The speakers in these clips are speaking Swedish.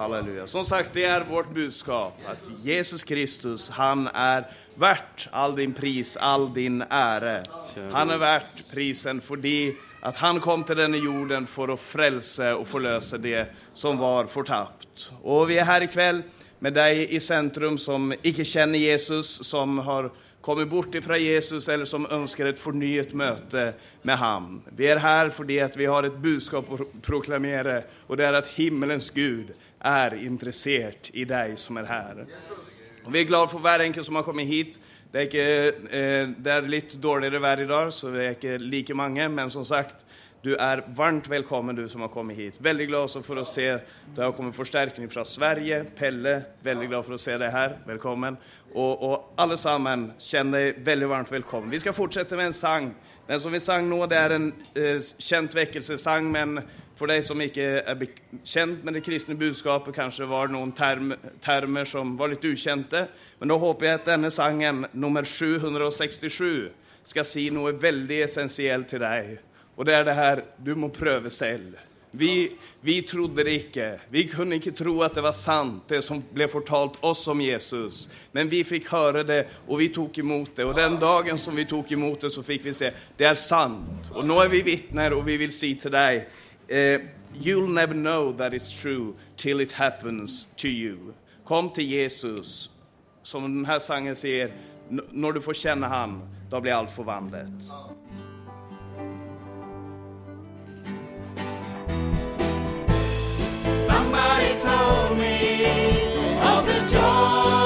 Halleluja. Som sagt, det är vårt budskap att Jesus Kristus, han är värt all din pris, all din ära. Han är värt prisen för det att han kom till denna jorden för att frälsa och förlösa det som var förtappt. Och vi är här ikväll med dig i centrum som icke känner Jesus, som har kommit bort ifrån Jesus eller som önskar ett förnyat möte med han. Vi är här för det att vi har ett budskap att proklamera och det är att himmelens Gud är intresserad i dig som är här. Och vi är glada för varje enkelt som har kommit hit. Det är, ikke, eh, det är lite dåligare väder idag, så vi är inte lika många, men som sagt, du är varmt välkommen du som har kommit hit. Väldigt glad också för att se, det har kommit förstärkning från Sverige. Pelle, väldigt glad för att se dig här. Välkommen. Och, och allesammans, känn dig väldigt varmt välkommen. Vi ska fortsätta med en sång. Den som vi sang nu, det är en eh, känd väckelsesång, men för dig som inte är känd med det kristna budskapet kanske var någon term, termer som var lite ukända. Men då hoppas jag att denna sangen, nummer 767, ska säga något väldigt essentiellt till dig. Och det är det här, du må pröva själv. Vi, vi trodde det icke. Vi kunde inte tro att det var sant, det som blev fortalt oss om Jesus. Men vi fick höra det och vi tog emot det. Och den dagen som vi tog emot det så fick vi se, det är sant. Och nu är vi vittnen och vi vill säga till dig, eh, you'll never know that it's true till it happens to you. Kom till Jesus, som den här sangen säger, när du får känna han, då blir allt förvandlat. Somebody told me of the joy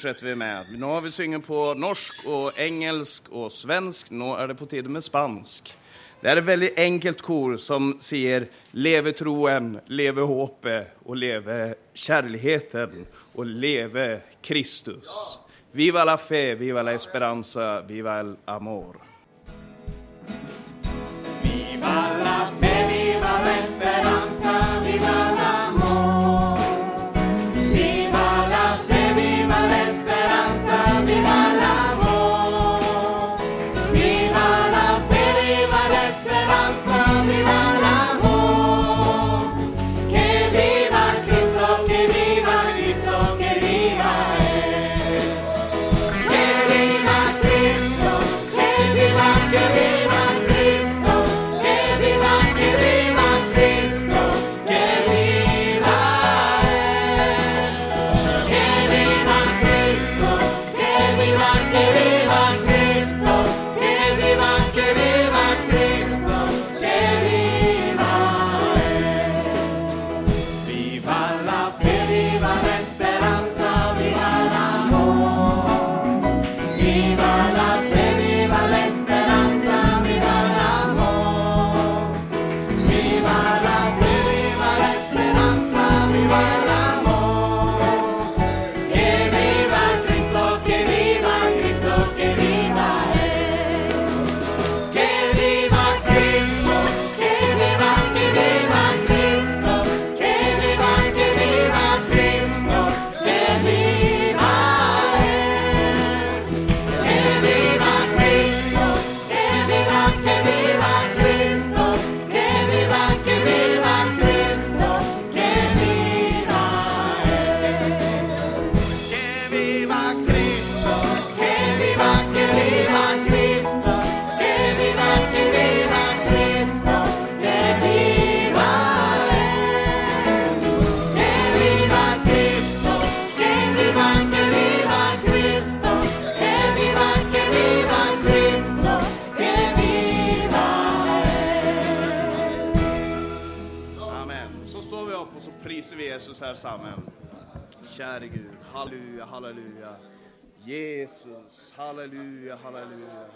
fortsätter vi med. Nu har vi syngen på norsk och engelsk och svensk. Nu är det på tiden med spansk. Det är ett väldigt enkelt kor som säger leve troen, leve hoppet och leve kärligheten och leve Kristus. Viva la fe, viva la esperanza, viva el amor. Viva la fe. käre Gud. Halleluja, halleluja. Jesus, halleluja, halleluja.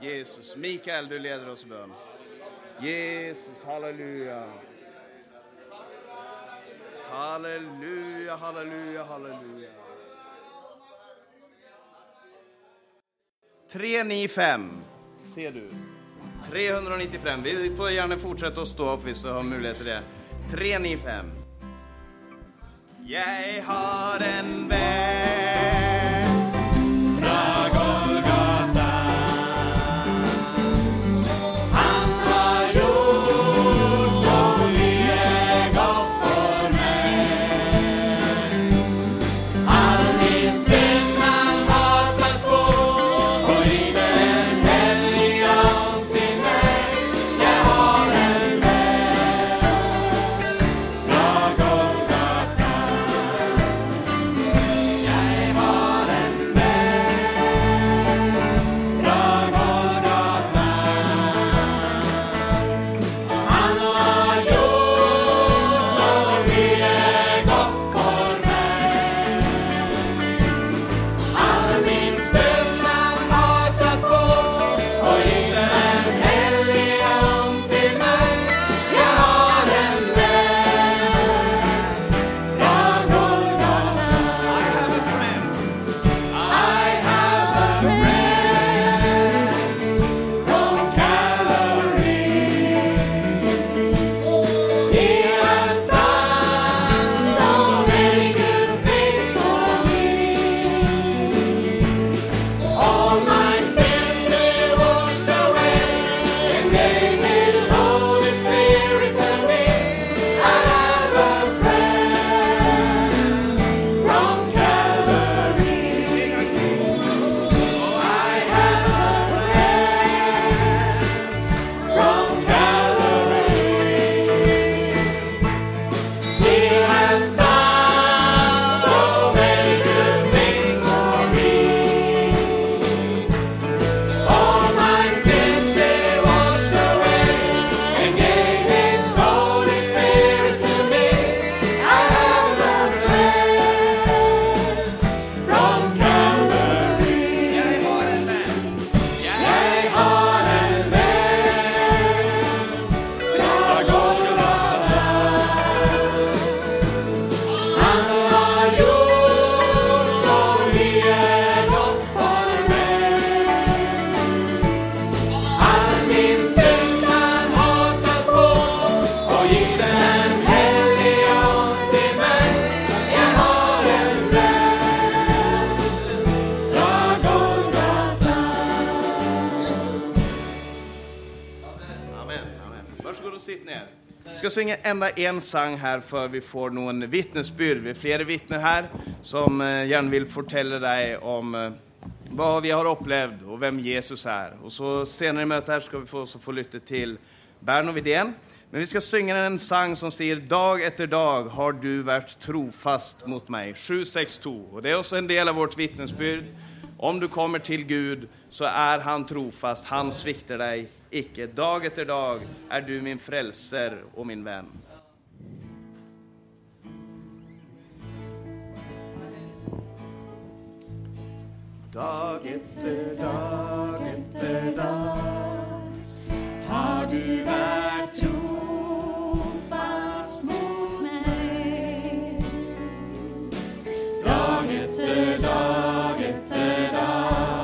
Jesus, Mikael, du leder oss i bön. Jesus, halleluja. Halleluja, halleluja, halleluja. 395 ser du. 395. Vi får gärna fortsätta att stå upp vi så har möjlighet till det. 395. Jag har en vän. Ska synga ända en sang här för vi får någon vittnesbyrd. Vi är flera vittnen här som eh, gärna vill fortälla dig om eh, vad vi har upplevt och vem Jesus är. Och så senare i mötet här ska vi få, så få lyssna till Berno Widén. Men vi ska synga en sång som säger Dag efter dag har du varit trofast mot mig. 762. Och det är också en del av vårt vittnesbyrd. Om du kommer till Gud så är han trofast, han sviktar dig icke. Dag efter dag är du min frälser och min vän. Dag efter dag efter dag har du varit trofast Dag efter dag efter dag.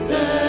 Efter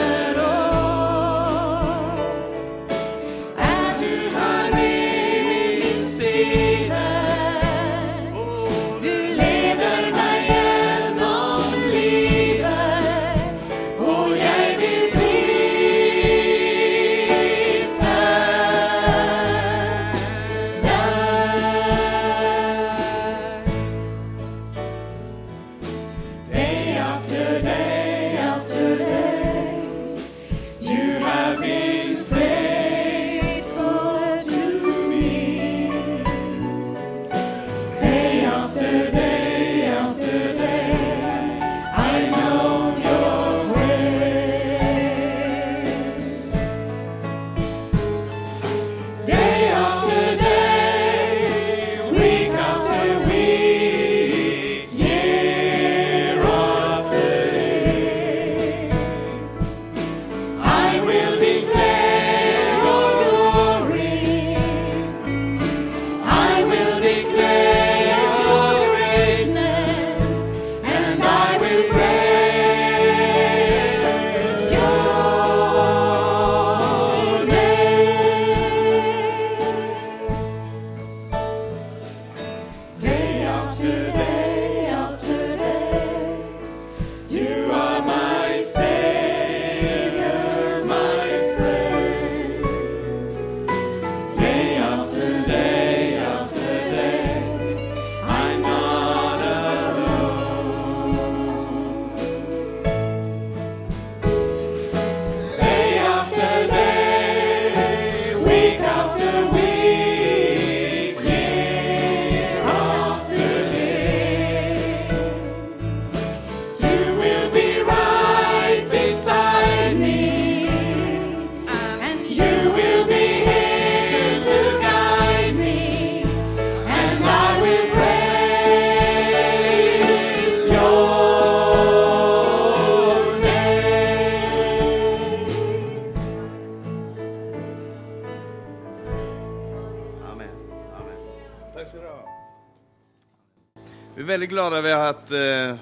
glada vi har haft eh,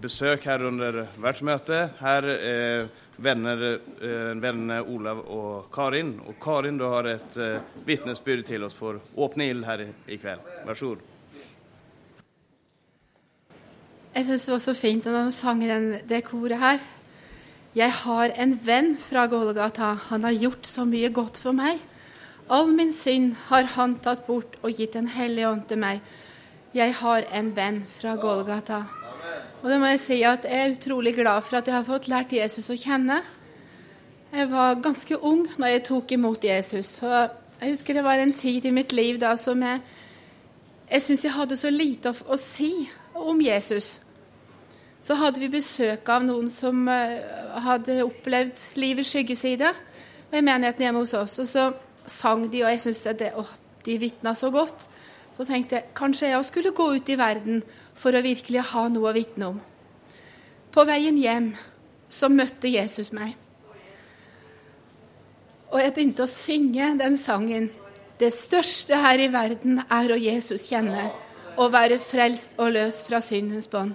besök här under världsmöte. Här eh, vänner, eh, vännerna eh, Olav och Karin. Och Karin, du har ett eh, vittnesbyrd till oss för öppna ild här ikväll. Varsågod. Jag syns det var så fint när de sang den, det koret här. Jag har en vän från Golgata. Han har gjort så mycket gott för mig. All min synd har han tagit bort och gett en helig ande till mig. Jeg har en venn fra Golgata. Og det må jeg si at jeg er utrolig glad for at jeg har fått lært Jesus å kjenne. Jeg var ganske ung når jeg tok imot Jesus. Og jeg husker det var en tid i mitt liv da som jeg Jeg syntes jeg hadde så lite å, å si om Jesus. Så hadde vi besøk av noen som eh, hadde opplevd livets skyggeside ved menigheten hjemme hos oss. Og så sang de, og jeg syntes de vitna så godt. Så tenkte jeg kanskje jeg også skulle gå ut i verden for å virkelig ha noe å vitne om. På veien hjem så møtte Jesus meg. Og jeg begynte å synge den sangen. Det største her i verden er å Jesus kjenne, og være frelst og lös fra syndens bånd.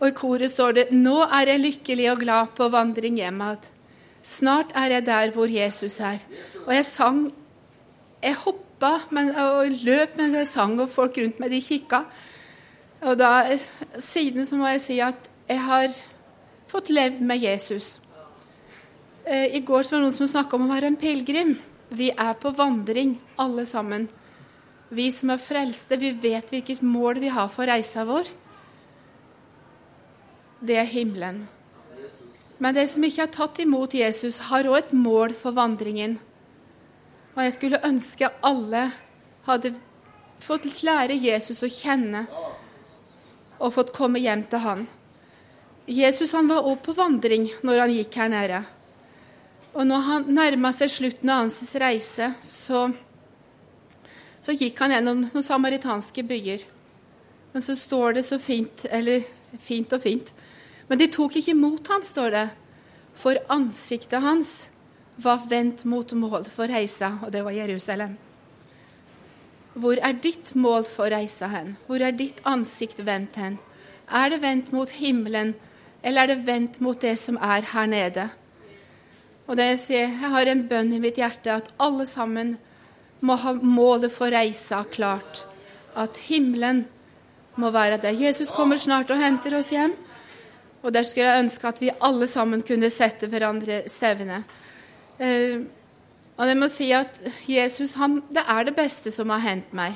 Og i koret står det Nå er jeg lykkelig og glad på vandring hjem igjen. Snart er jeg der hvor Jesus er. Og jeg sang Jeg hoppa men, og løp mens jeg sang, og folk rundt meg de kikka. Og da, siden så må jeg si at jeg har fått levd med Jesus. Eh, I går så var det noen som snakka om å være en pilegrim. Vi er på vandring, alle sammen. Vi som er frelste, vi vet hvilket mål vi har for reisa vår. Det er himmelen. Men de som ikke har tatt imot Jesus, har òg et mål for vandringen. Och jag skulle önska alla hade fått lära Jesus att känna och fått komma hem till honom. Jesus han var också på vandring när han gick här nere. Och när han närmade sig slutet av hans resa, så, så gick han genom några samaritanska byar. Men så står det så fint, eller fint och fint Men de tog inte emot han, står det. för ansiktet hans var vendt mot mål for reisa, og det var Jerusalem. Hvor er ditt mål for reisa hen? Hvor er ditt ansikt vendt hen? Er det vendt mot himmelen, eller er det vendt mot det som er her nede? Og det jeg, sier, jeg har en bønn i mitt hjerte at alle sammen må ha målet for reisa klart. At himmelen må være der. Jesus kommer snart og henter oss hjem. Og der skulle jeg ønske at vi alle sammen kunne sette hverandre stevne. Eh, och jag måste säga att Jesus, han, det är det bästa som har hänt mig.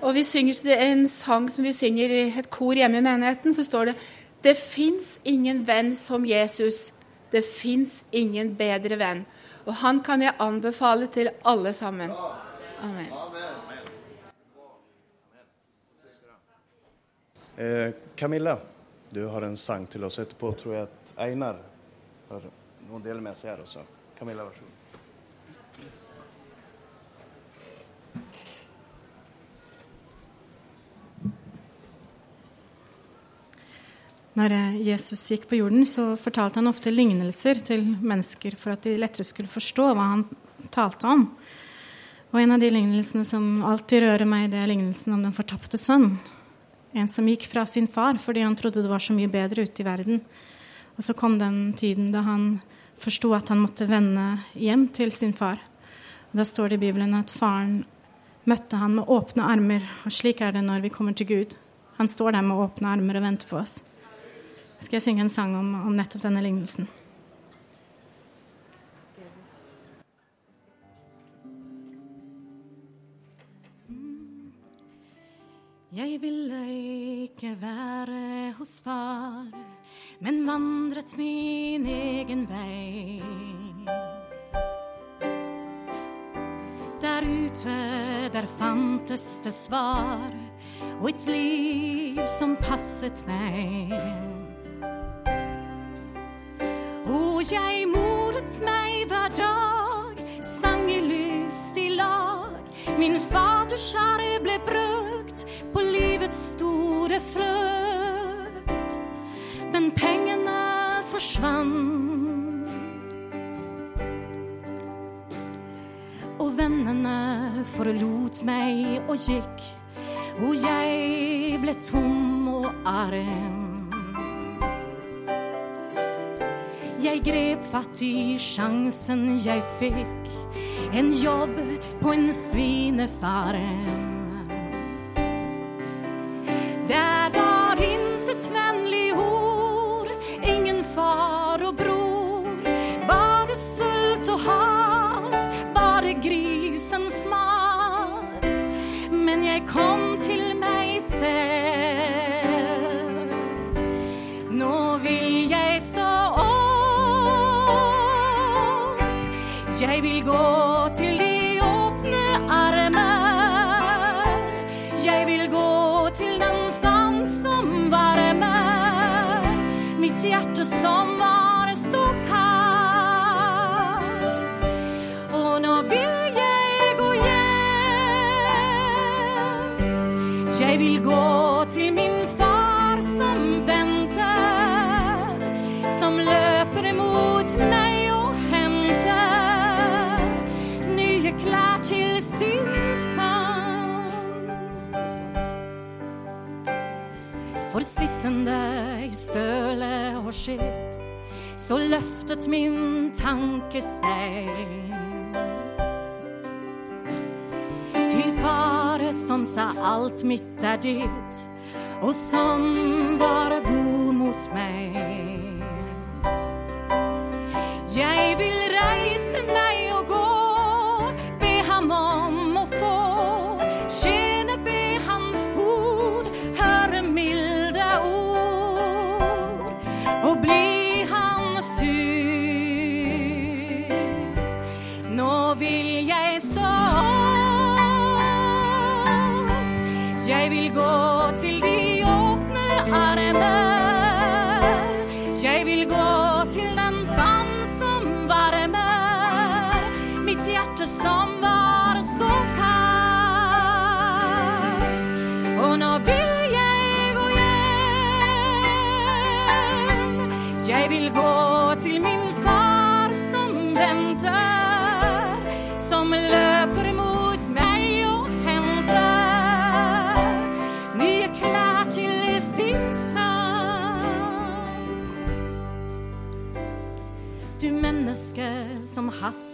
Och vi synger en sång som vi synger i ett kor hemma i menigheten, så står det Det finns ingen vän som Jesus. Det finns ingen bättre vän. Och han kan jag anbefala till alla sammen. Amen. Eh, Camilla, du har en sång till oss etterpå. Tror jag att Einar har hon delar med sig här också. Camilla, varsågod. När eh, Jesus gick på jorden, så fortalte han ofta lignelser till människor för att de lättare skulle förstå vad han talte om. Och en av de lignelserna som alltid rör mig det är lignelsen om den förtappade sonen. En som gick från sin far för han trodde det var så mycket bättre ute i världen. Och så kom den tiden då han förstod att han måste vända hem till sin far. Där står det i Bibeln att faren mötte han med öppna armar. Och slik är det när vi kommer till Gud. Han står där med öppna armar och väntar. på oss Ska jag synge en sång om, om nettopp denne liknelsen? Jeg ville ikke være hos far, men vandrat min egen väg Där ute, där fanns det svar, och ett liv som passat mig Och jag moret mig var dag, sang i lyst i lag. Min faders arv blev brukt på livets store fløt. Men pengarna försvann. Och vännerna förlot mig och gick och jag blev tom och arm. Jag grep fatt i chansen jag fick en jobb på en svinefarm. Där var intet vänligt kom till mig sen. besked så löftet min tanke säg. Till Fader som sa allt mitt är ditt och som var god mot mig. Jag vill resa mig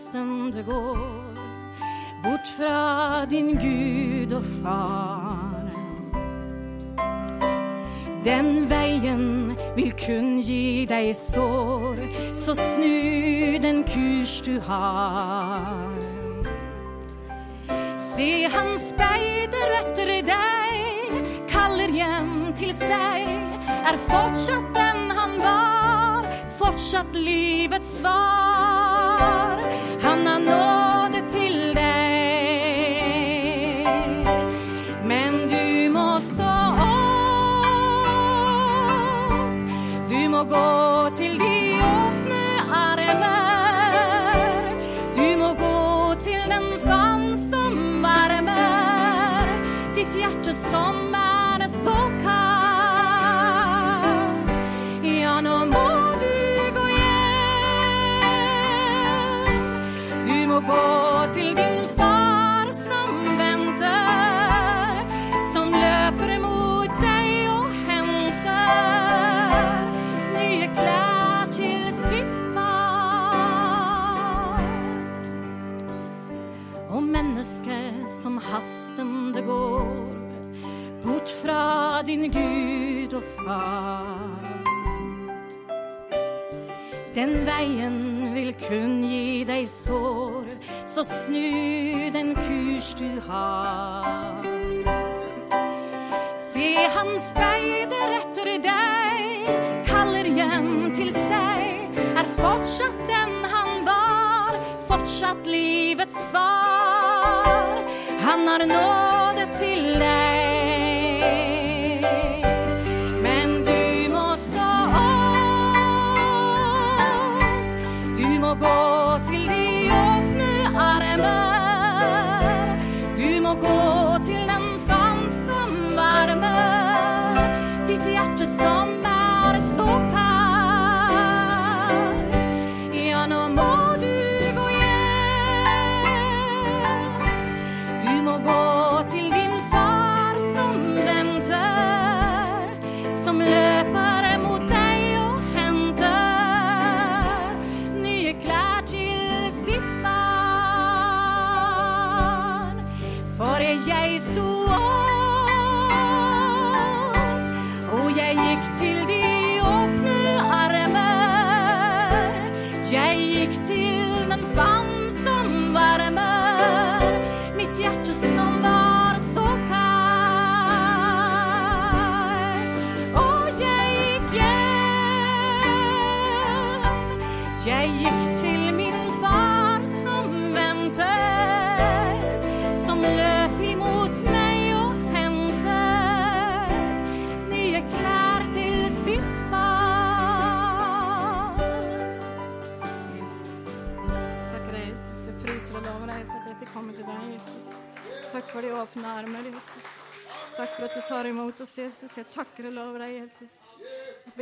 stund går bort från din Gud och Far. Den vägen vill kun ge dig sår, så snu den kurs du har. Se, han speider efter dig, kallar hem till sig, är fortsatt den han var, fortsatt livets svar.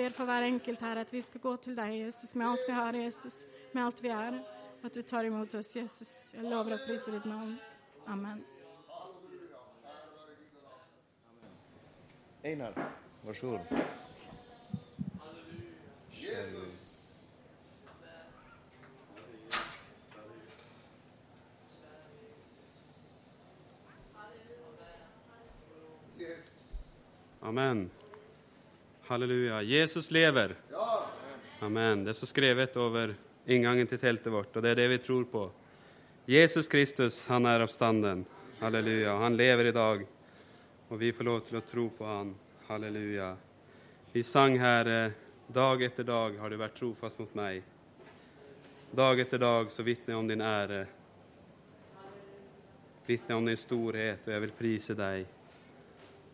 Ber för var enkelt här att vi ska gå till dig Jesus med allt vi har Jesus, med allt vi är. Att du tar emot oss Jesus. Jag lovar att prisa ditt namn. Amen. Einar, varsågod. Amen. Halleluja. Jesus lever. Amen. Det är så skrivet över ingången till tältet vårt och det är det vi tror på. Jesus Kristus, han är uppstånden. Halleluja. Han lever idag och vi får lov till att tro på han. Halleluja. Vi sang här, eh, dag efter dag har du varit trofast mot mig. Dag efter dag så vittnar jag om din ära. Vittnar om din storhet och jag vill prisa dig.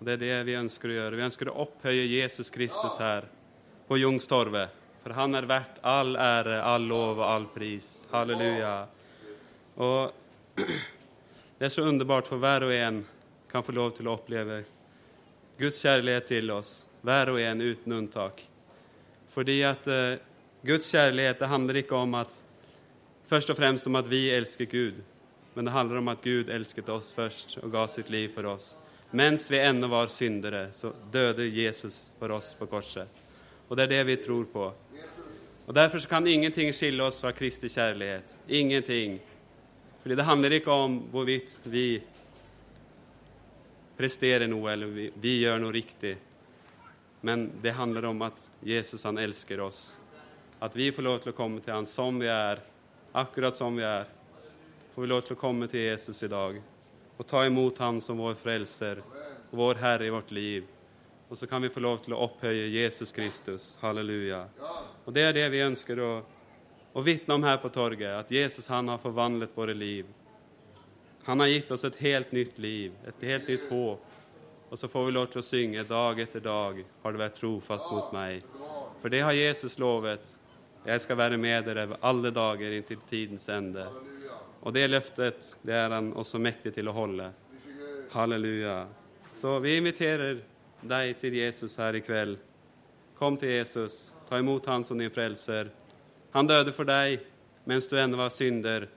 Och det är det vi önskar att göra. Vi önskar att upphöja Jesus Kristus här på Ljungstorvet. För han är värt all ära, all lov och all pris. Halleluja. Och det är så underbart för var och en kan få lov till att uppleva Guds kärlek till oss, var och en utan undantag. För att eh, Guds kärlek, det handlar inte om att först och främst om att vi älskar Gud, men det handlar om att Gud älskat oss först och gav sitt liv för oss. Medan vi ännu var syndare så dödade Jesus för oss på korset. Och det är det vi tror på. Och därför så kan ingenting skilja oss från Kristi kärlek. Ingenting. För det handlar inte om hvorvidt vi presterar något eller vi, vi gör något riktigt. Men det handlar om att Jesus han älskar oss. Att vi får lov att komma till honom som vi är, akkurat som vi är. Får vi lov att komma till Jesus idag och ta emot honom som vår frälsare och vår Herre i vårt liv. Och så kan vi få lov till att upphöja Jesus Kristus. Halleluja. Och det är det vi önskar att, att vittna om här på torget, att Jesus han har förvandlat våra liv. Han har gett oss ett helt nytt liv, ett helt nytt hopp. Och så får vi lov till att synga dag efter dag, har du varit trofast mot mig. För det har Jesus lovat. Jag ska vara med er alla dagar intill tidens ände. Och det löftet, det är han också mäktig till att hålla. Halleluja. Så vi inviterar dig till Jesus här ikväll. Kom till Jesus, ta emot han som din frälsare. Han dödade för dig medan du ännu var synder.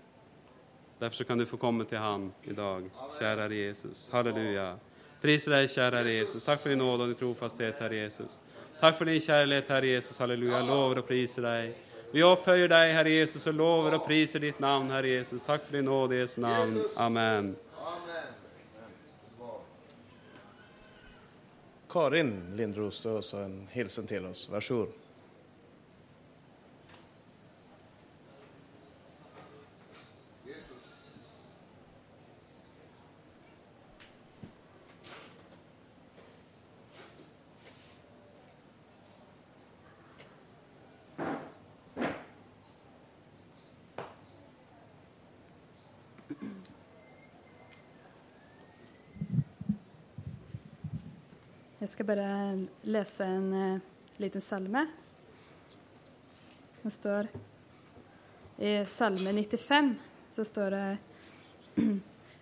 Därför så kan du få komma till han idag, kära Jesus. Halleluja. Prisa dig, kära Jesus. Tack för din nåd och din trofasthet, Herre Jesus. Tack för din kärlek, Herre Jesus. Halleluja. Jag lovar och prisar dig. Vi upphöjer dig, Herre Jesus, och lovar och prisar ditt namn, Herre Jesus. Tack för din nåd i Jesu namn. Amen. Karin Lindros, du har en hälsen till oss. Varsågod. Ska bara läsa en uh, liten salme. Det står i salme 95 så står det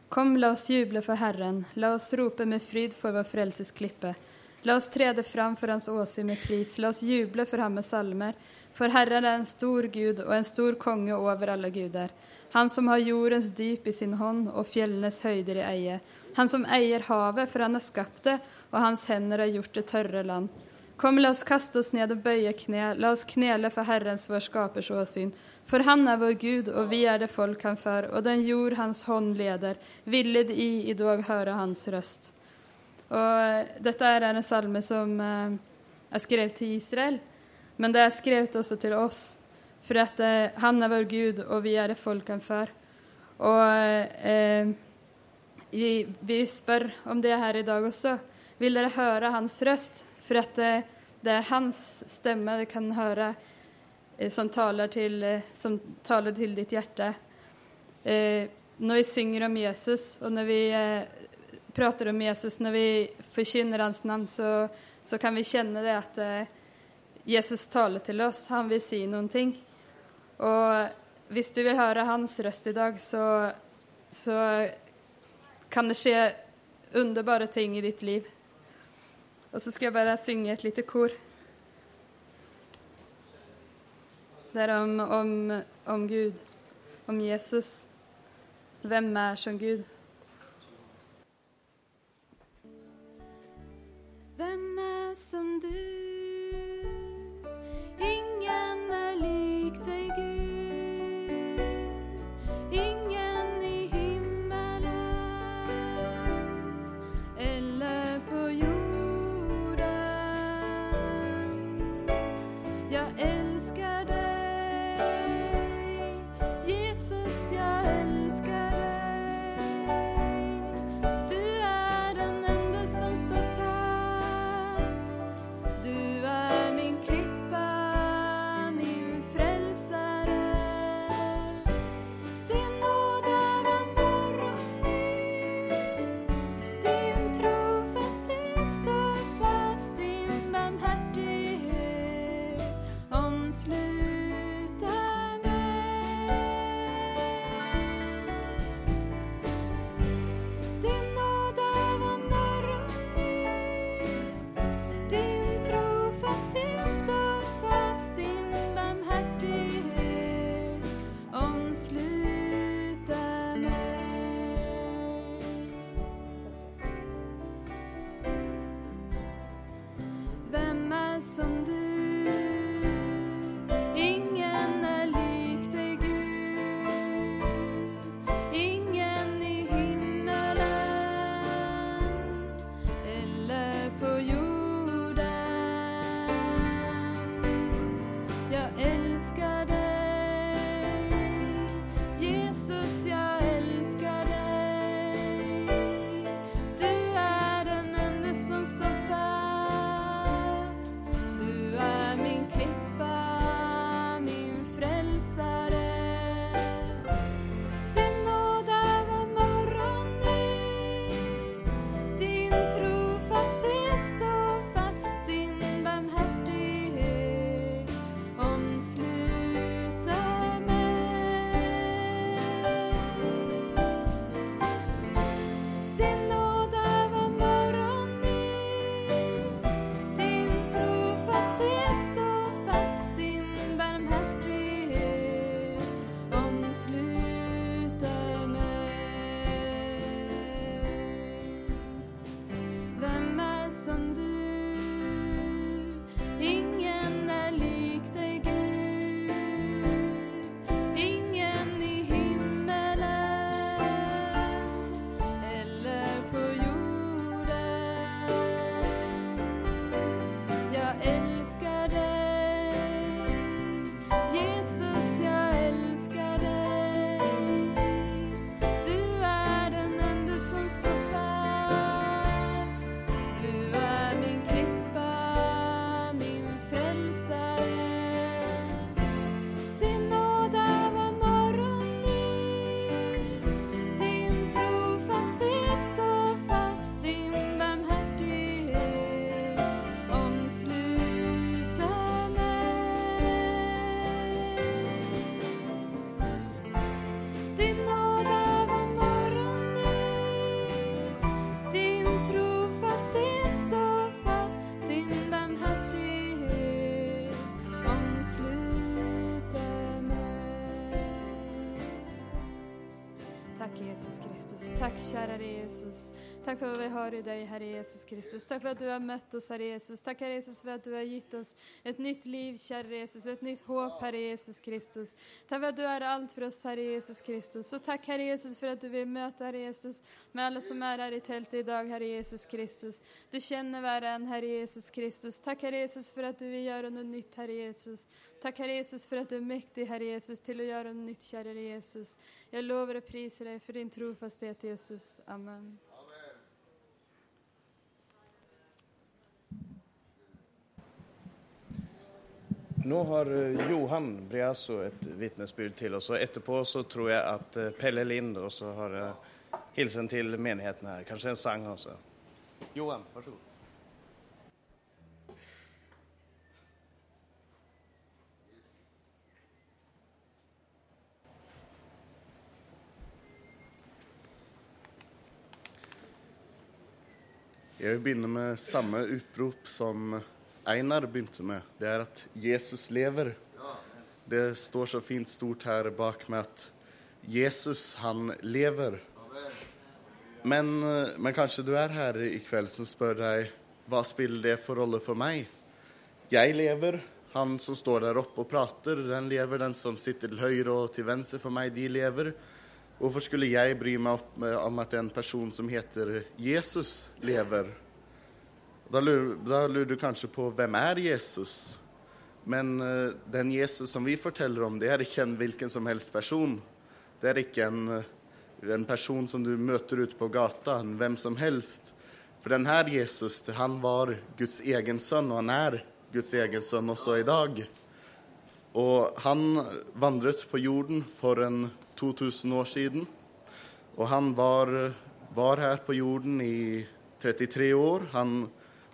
Kom, låt oss jubla för Herren, låt oss ropa med fryd för vår frälses klippe. Låt oss träda fram för hans åsyn med pris, låt oss jubla för han med salmer. För Herren är en stor Gud och en stor konge över alla gudar. Han som har jordens dyp i sin hand och fjällens höjder i eje. Han som äger havet, för han har skapat det, och hans händer har gjort det törre land. Kom, låt oss kasta oss ned och böja knä, låt oss knäla för Herrens, vår skapers åsyn. För han är vår Gud, och vi är det folk han för, och den jord hans hand leder, ville i idag höra hans röst. Och eh, detta är en psalm som eh, jag skrev till Israel, men det är skrivet också till oss, för att eh, han är vår Gud, och vi är det folk han för. Och eh, eh vi, vi spör om det här idag också. Vill dere höra hans röst? För att det, det är hans stämma du kan höra eh, som talar till, eh, som talar till ditt hjärta. Eh, när vi synger om Jesus och när vi eh, pratar om Jesus, när vi förkynner hans namn så, så kan vi känna det att eh, Jesus talar till oss, han vill säga någonting. Och om du vill höra hans röst idag så, så kan det ske underbara ting i ditt liv. Och så ska jag bara sjunga ett litet kor. Det är om, om, om Gud, om Jesus. Vem är som Gud? Vem är som du? Kristus. Tack Jesus. Tack för vad vi har i dig, Herre Jesus Kristus. Tack för att du har mött oss, Herre Jesus. Tack, Herre Jesus, för att du har gett oss ett nytt liv, kära Jesus. Ett nytt hopp, Herre Jesus Kristus. Tack för att du är allt för oss, Herre Jesus Kristus. Och tack, Herre Jesus, för att du vill möta, Herre Jesus, med alla som är här i tältet idag, Herre Jesus Kristus. Du känner var en, Herre Jesus Kristus. Tack, Herre Jesus, för att du vill göra något nytt, Herre Jesus. Tack, Herre Jesus, för att du är mäktig, Herre Jesus, till att göra något nytt, kära Jesus. Jag lovar och prisar dig för din trofasthet, Jesus. Amen. Nå har eh, Johan Briasso et vitnesbyrd til oss, og etterpå så tror jeg at eh, Pelle Lind også har eh, hilsen til menigheten her. Kanskje en sang også. Johan, vær Jeg vil begynne med samme utrop som Einar begynte med. Det er at Jesus lever. Det står så fint stort her bak med at Jesus, han lever. Men, men kanskje du er her i kveld som spør deg hva spiller det for rolle for meg? Jeg lever. Han som står der oppe og prater, den lever. Den som sitter til høyre og til venstre for meg, de lever. Varför skulle jag bry mig eh, om att en person som heter Jesus, lever? Då lurar du kanske på vem är Jesus? Men eh, den Jesus som vi berättar om, det är inte en vilken som helst person. Det är inte en, eh, en person som du möter ute på gatan, vem som helst. För den här Jesus, han var Guds egen son och han är Guds egen son också idag. Och han vandrade på jorden för en 2000 år siden. Og han var, var her på jorden i 33 år. Han,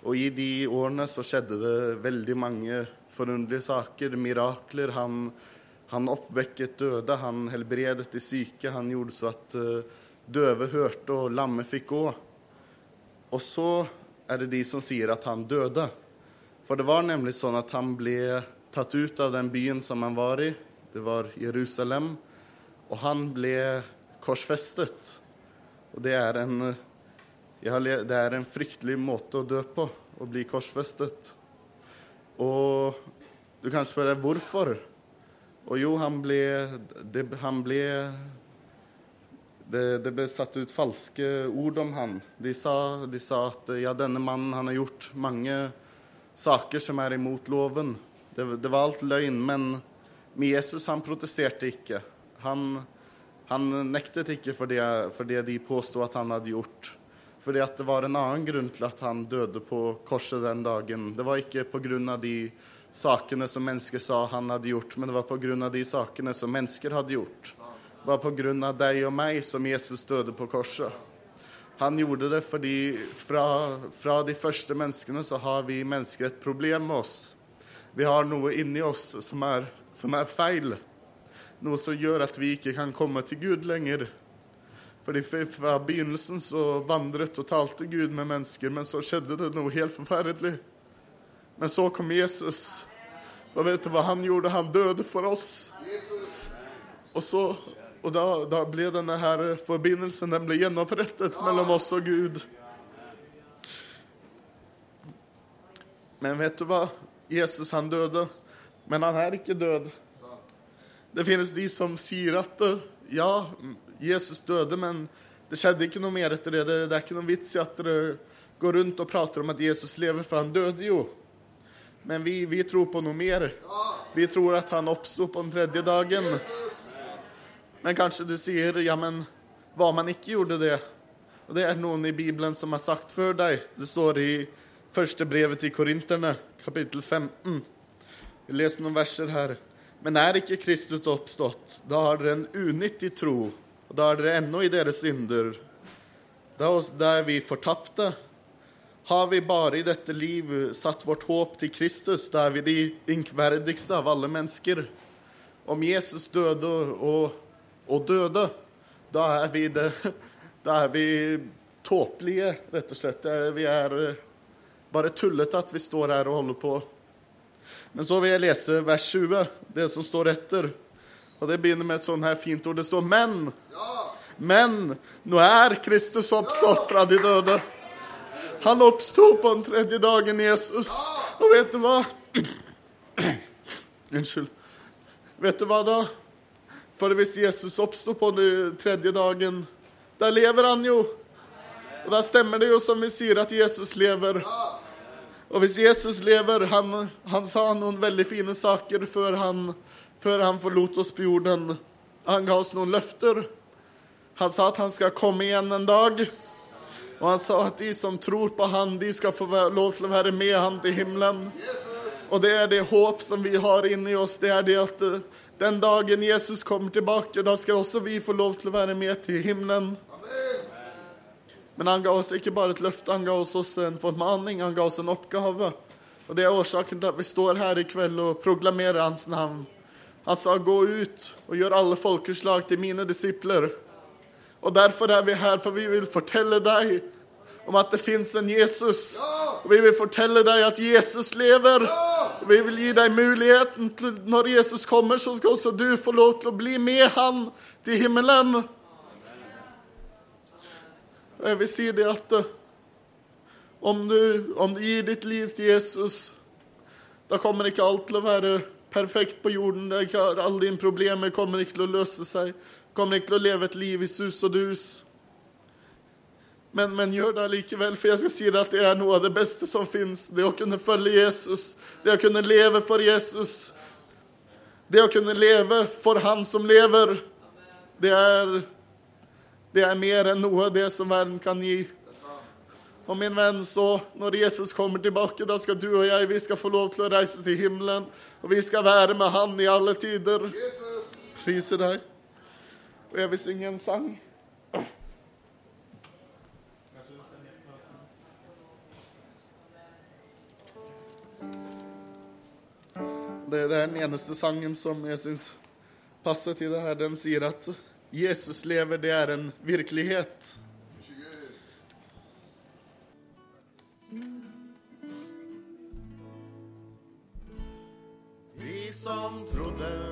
og i de årene så skjedde det veldig mange forunderlige saker, mirakler. Han, han oppvekket døde, han helbredet de syke, han gjorde så at eh, døve hørte og lamme fikk gå. Og så er det de som sier at han døde. For det var nemlig sånn at han ble tatt ut av den byen som han var i. Det var Jerusalem. Och han blev korsfästet. Och det är en, jeg har det är en fryktelig måte att dö på, att bli korsfästet. Och du kanske frågar varför? Och jo, han blev... det, han blev det, det blev satt ut falska ord om han. De sa, de sa att ja, denne mannen han har gjort många saker som är emot loven. Det, det var allt lögn. men med Jesus han protesterade inte. Han, han nektet ikke for det, for det de påstod at han hadde gjort. Fordi at det var en annen grunn til at han døde på korset den dagen. Det var ikke pga. de sakene som människor sa han hadde gjort, men det var pga. de sakene som mennesker hadde gjort. Det var pga. deg og meg som Jesus døde på korset. Han gjorde det fordi fra, fra de første menneskene så har vi mennesker et problem med oss. Vi har noe inni oss som er, som er feil något som gör att vi inte kan komma till Gud längre. För i begynnelsen så vandret og talte Gud med människor, men så skedde det nog helt förfärligt. Men så kom Jesus, och vet du vad han gjorde? Han döde för oss. Och så, och då, då blev den här förbindelsen den blev gjenopprettet mellan oss och Gud. Men vet du vad? Jesus han döde, men han är inte död. Det finnes de som sier at eh, ja, Jesus døde, men det skjedde ikke noe mer etter det. Det, det er ikke noen vits i at dere eh, går rundt og prater om at Jesus lever, for han døde jo. Men vi, vi tror på noe mer. Vi tror at han oppsto på den tredje dagen. Men kanskje du sier ja, men hva om han ikke gjorde det? Og det er noen i Bibelen som har sagt før deg. Det står i første brevet til korinterne, kapittel 15. Vi leser noen verser her. Men är icke Kristus uppstått, då har dere en unyttig tro, och då är dere ännu i deras synder. Då är vi förtappade. Har vi bara i detta liv satt vårt hopp till Kristus, då är vi de ynkverdigste av alla människor. Om Jesus döde och, och döde, då är vi det då är vi tåpliga, rätt och slett. Vi eh, är bara tullet att vi står här och håller på. Men så vil jeg lese vers 20, det som står etter. Og det begynner med et sånn her fint ord. Det står 'men'. Men nå er Kristus oppstått fra de døde. Han oppsto på den tredje dagen, Jesus. Og vet du hva? Unnskyld. Vet du hva da? For hvis Jesus oppsto på den tredje dagen, da lever han jo. Og da stemmer det jo som vi sier, at Jesus lever. Och visst Jesus lever Han, han sa noen väldigt fina saker för han, för han forlot oss på jorden. Han gav oss några löfter. Han sa att han ska komma igen en dag. Och han sa att de som tror på han, de ska få lov att vara med han till himlen. Och det är det hopp som vi har inne i oss. Det är det att eh, den dagen Jesus kommer tillbaka, då ska också vi få lov till att vara med till himlen. Men han gav oss inte bara ett löfte, han gav oss också en förmaning, han gav oss en uppgave. Och det är orsaken till att vi står här ikväll och proklamerar hans namn. Han sa gå ut och gör alla folkeslag till mina discipler. Och därför är vi här, för vi vill förtälla dig om att det finns en Jesus. Och vi vill förtälla dig att Jesus lever. Och vi vill ge dig möjligheten till, när Jesus kommer så ska också du få lov till att bli med han till himmelen. Vi jag vill det att eh, om du, om du ger ditt liv till Jesus, då kommer inte allt till att vara perfekt på jorden. Alla dina problem kommer inte att lösa sig. Kommer inte att leva ett liv i sus och dus. Men, men gör det likväl, för jag ska säga att det är något av det bästa som finns. Det är att kunna följa Jesus. Det är att kunna leva för Jesus. Det är att kunna leva för han som lever. Det är, det är mer än något av det som världen kan ge. Och min vän, så när Jesus kommer tillbaka, då ska du och jag, vi ska få lov till att resa till himlen. Och vi ska vara med han i alla tider. Priser dig. Och jag vill synga en sång. Det är den enaste sången som jag syns passar till det här. Den säger att Jesus lever, det är en verklighet. Vi som trodde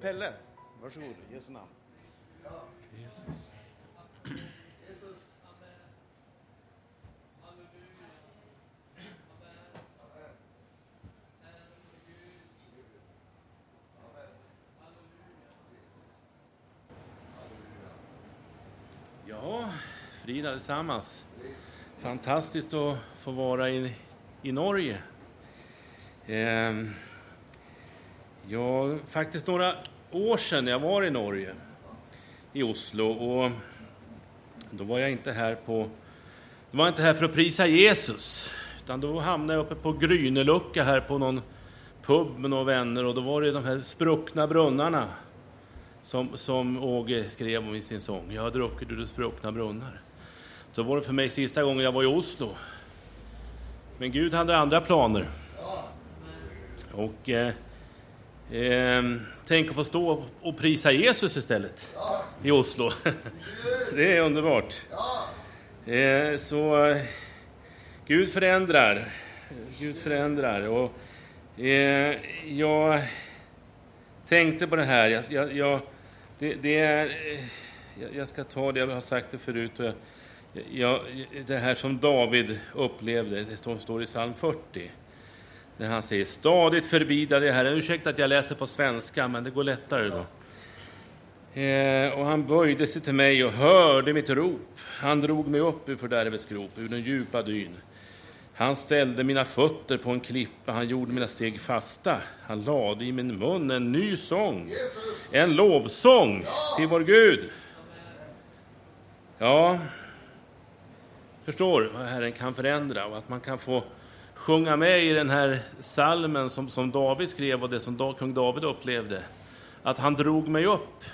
Pelle, varsågod, Jesu namn. Jesus. Ja, frid allesammans. Fantastiskt att få vara i, i Norge. Ehm, ja, faktiskt några år sedan jag var i Norge, i Oslo, och då var jag inte här på då var jag inte här för att prisa Jesus, utan då hamnade jag uppe på Grynelucka här på någon pub med några vänner och då var det de här spruckna brunnarna som, som Åge skrev om i sin sång. Jag har druckit ur spruckna brunnar. Så var det för mig sista gången jag var i Oslo. Men Gud hade andra planer. Och eh, eh, tänk att få stå och prisa Jesus istället i Oslo. det är underbart. Eh, så Gud förändrar. Gud förändrar. Och, eh, jag tänkte på det här. Jag, jag, jag det, det, är, eh, jag, ska ta det, jag har sagt det förut. Och jag, jag, det här som David upplevde, det står, står i psalm 40. När han säger stadigt förbida det här. Ursäkta att jag läser på svenska, men det går lättare då. Eh, och han böjde sig till mig och hörde mitt rop. Han drog mig upp ur fördärvets grop, ur den djupa dyn. Han ställde mina fötter på en klippa, han gjorde mina steg fasta. Han lade i min mun en ny sång, en lovsång till vår Gud. Ja, förstår vad Herren kan förändra och att man kan få sjunga med i den här salmen som, som David skrev och det som kung David upplevde. Att han drog mig upp.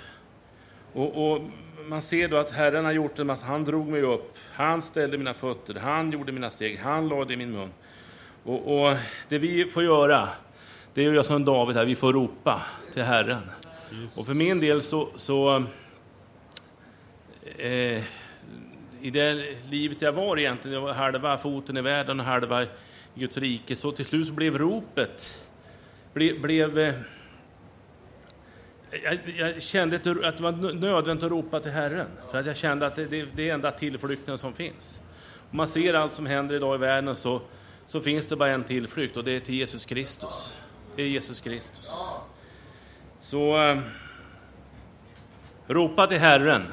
Och, och man ser då att Herren har gjort en massa, han drog mig upp, han ställde mina fötter, han gjorde mina steg, han lade i min mun. Och, och det vi får göra, det är att göra som David här, vi får ropa till Herren. Och för min del så, så eh, i det livet jag var egentligen, jag var halva foten i världen och halva Guds rike, så till slut så blev ropet, blev, blev jag, jag, kände att det var nödvändigt att ropa till Herren, för att jag kände att det, det, det är enda tillflykten som finns. Om man ser allt som händer idag i världen så, så finns det bara en tillflykt och det är till Jesus Kristus. Det är Jesus Kristus. Så eh, ropa till Herren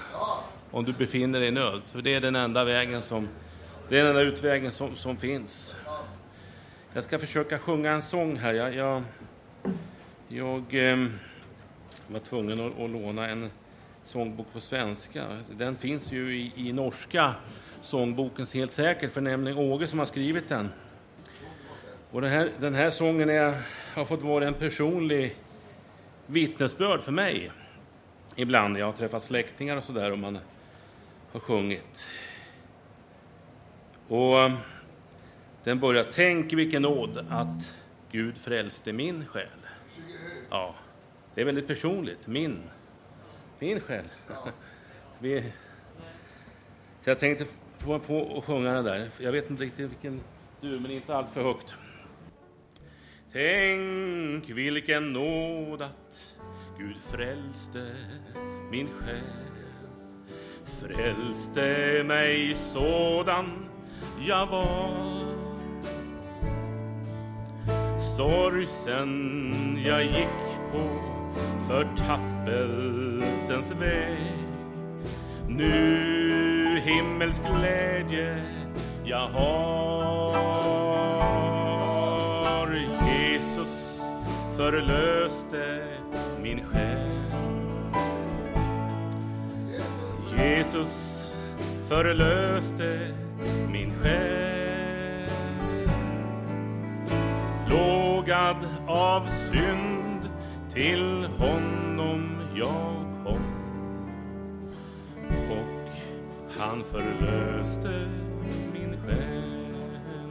om du befinner dig i nöd, för det är den enda vägen som, det är den enda utvägen som, som finns. Jag ska försöka sjunga en sång här. Jag, jag, jag eh, var tvungen att, att, låna en sångbok på svenska. Den finns ju i, i norska sångbokens helt säkert, för nämligen Åge som har skrivit den. Och den här, den här sången är, har fått vara en personlig vittnesbörd för mig. Ibland jag har träffat släktingar och sådär och man har sjungit. Och ehm, den börjar, tänk vilken nåd att Gud frälste min själ. Ja, det är väldigt personligt. Min. Min själ. Vi, så jag tänkte prova på att sjunga den där. Jag vet inte riktigt vilken du, men inte allt för högt. Tänk vilken nåd att Gud frälste min själ. Frälste mig sådan jag var. Sorgsen jag gick på förtappelsens väg. Nu himmelsk glädje jag har. Jesus förlöste min själ. Jesus förlöste Plågad av synd. Till honom jag kom. Och han förlöste min själ.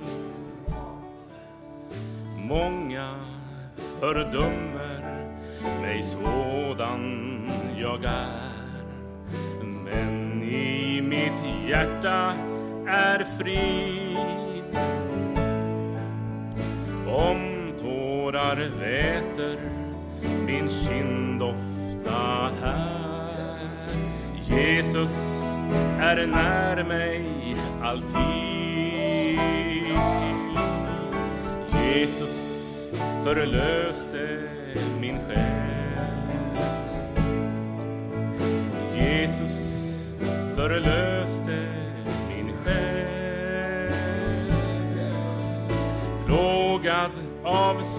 Många fördömer mig sådan jag är. Men i mitt hjärta är frid. Om tårar väter min kind ofta här. Jesus är när mig alltid. Jesus förlöste min själ. Jesus förlöste min själ. Plågad av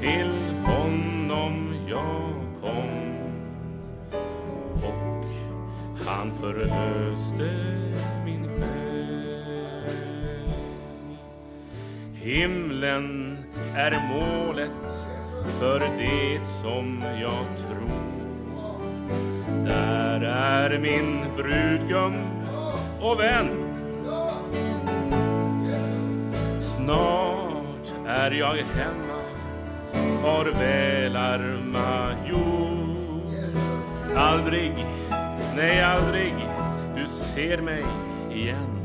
till honom jag kom och han förlöste min själ. Himlen är målet för det som jag tror. Där är min brudgum och vän. Snart är jag hemma, farväl arma jord. Aldrig, nej aldrig, du ser mig igen.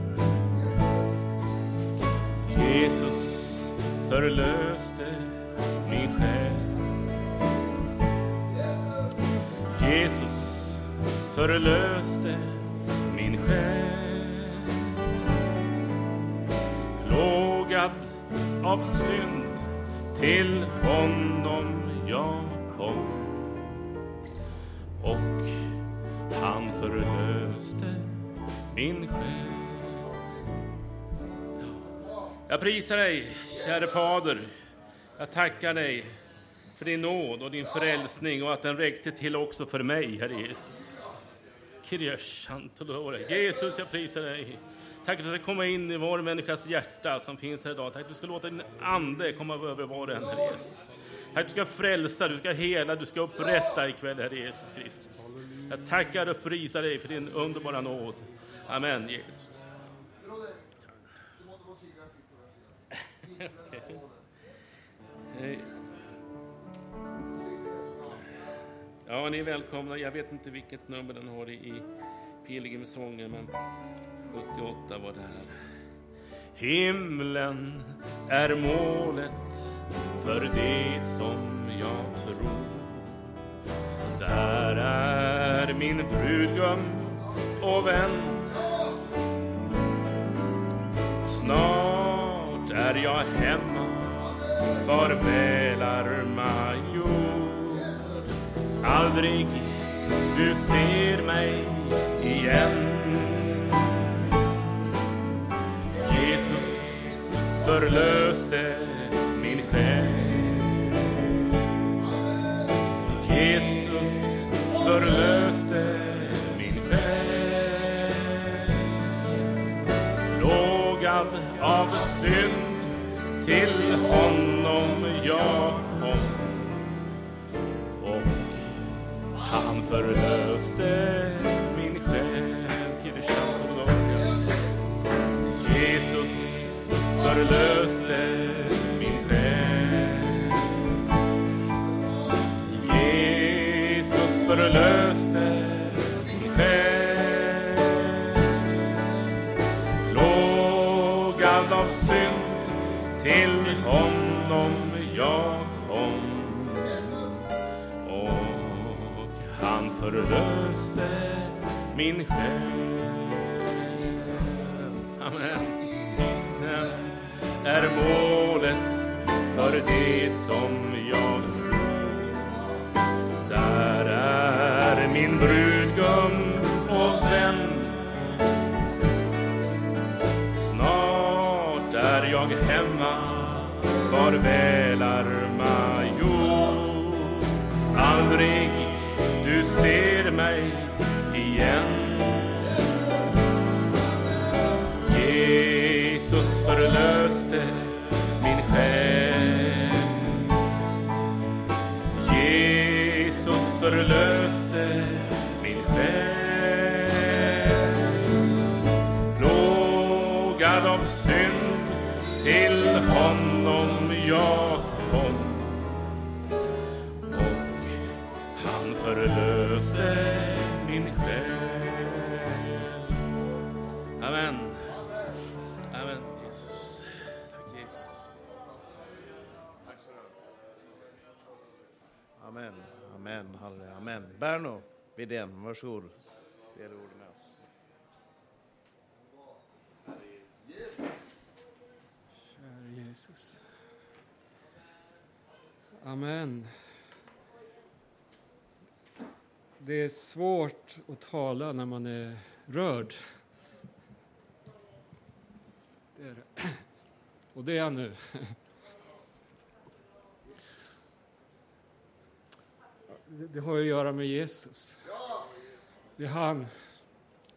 Jesus förlöste min själ. Jesus förlöste min själ. Plågad av synd till honom jag kom och han förlöste min själ. Jag prisar dig, käre Fader. Jag tackar dig för din nåd och din frälsning och att den räckte till också för mig, Herre Jesus. Jesus, jag prisar dig. Tack att du ska komma in i var människas hjärta som finns här idag. Tack att du ska låta din ande komma över var och en, Herre Jesus. Tack att du ska frälsa, du ska hela, du ska upprätta ikväll, Herre Jesus Kristus. Jag tackar och prisar dig för din underbara nåd. Amen, Jesus. Ja, ni är välkomna. Jag vet inte vilket nummer den har i, i Pilgrimssången, men 78 var det här. Himlen är målet för det som jag tror. Där är min brudgum och vän. Snart är jag hemma, farväl arma jord. Aldrig du ser mig igen. Förlöste min själ. Jesus förlöste min själ. Plågad av synd till honom jag kom och han förlöste förlöste min själ. Jesus förlöste min själ. Plågad av synd till honom jag kom och han förlöste min själ. Det som jag tror. Där är min brudgum och vän. Snart är jag hemma, farväl Berno den. varsågod. Del ord med oss. Kära Jesus. Amen. Det är svårt att tala när man är rörd. Det är det. Och det är jag nu. Det har att göra med Jesus. Det är han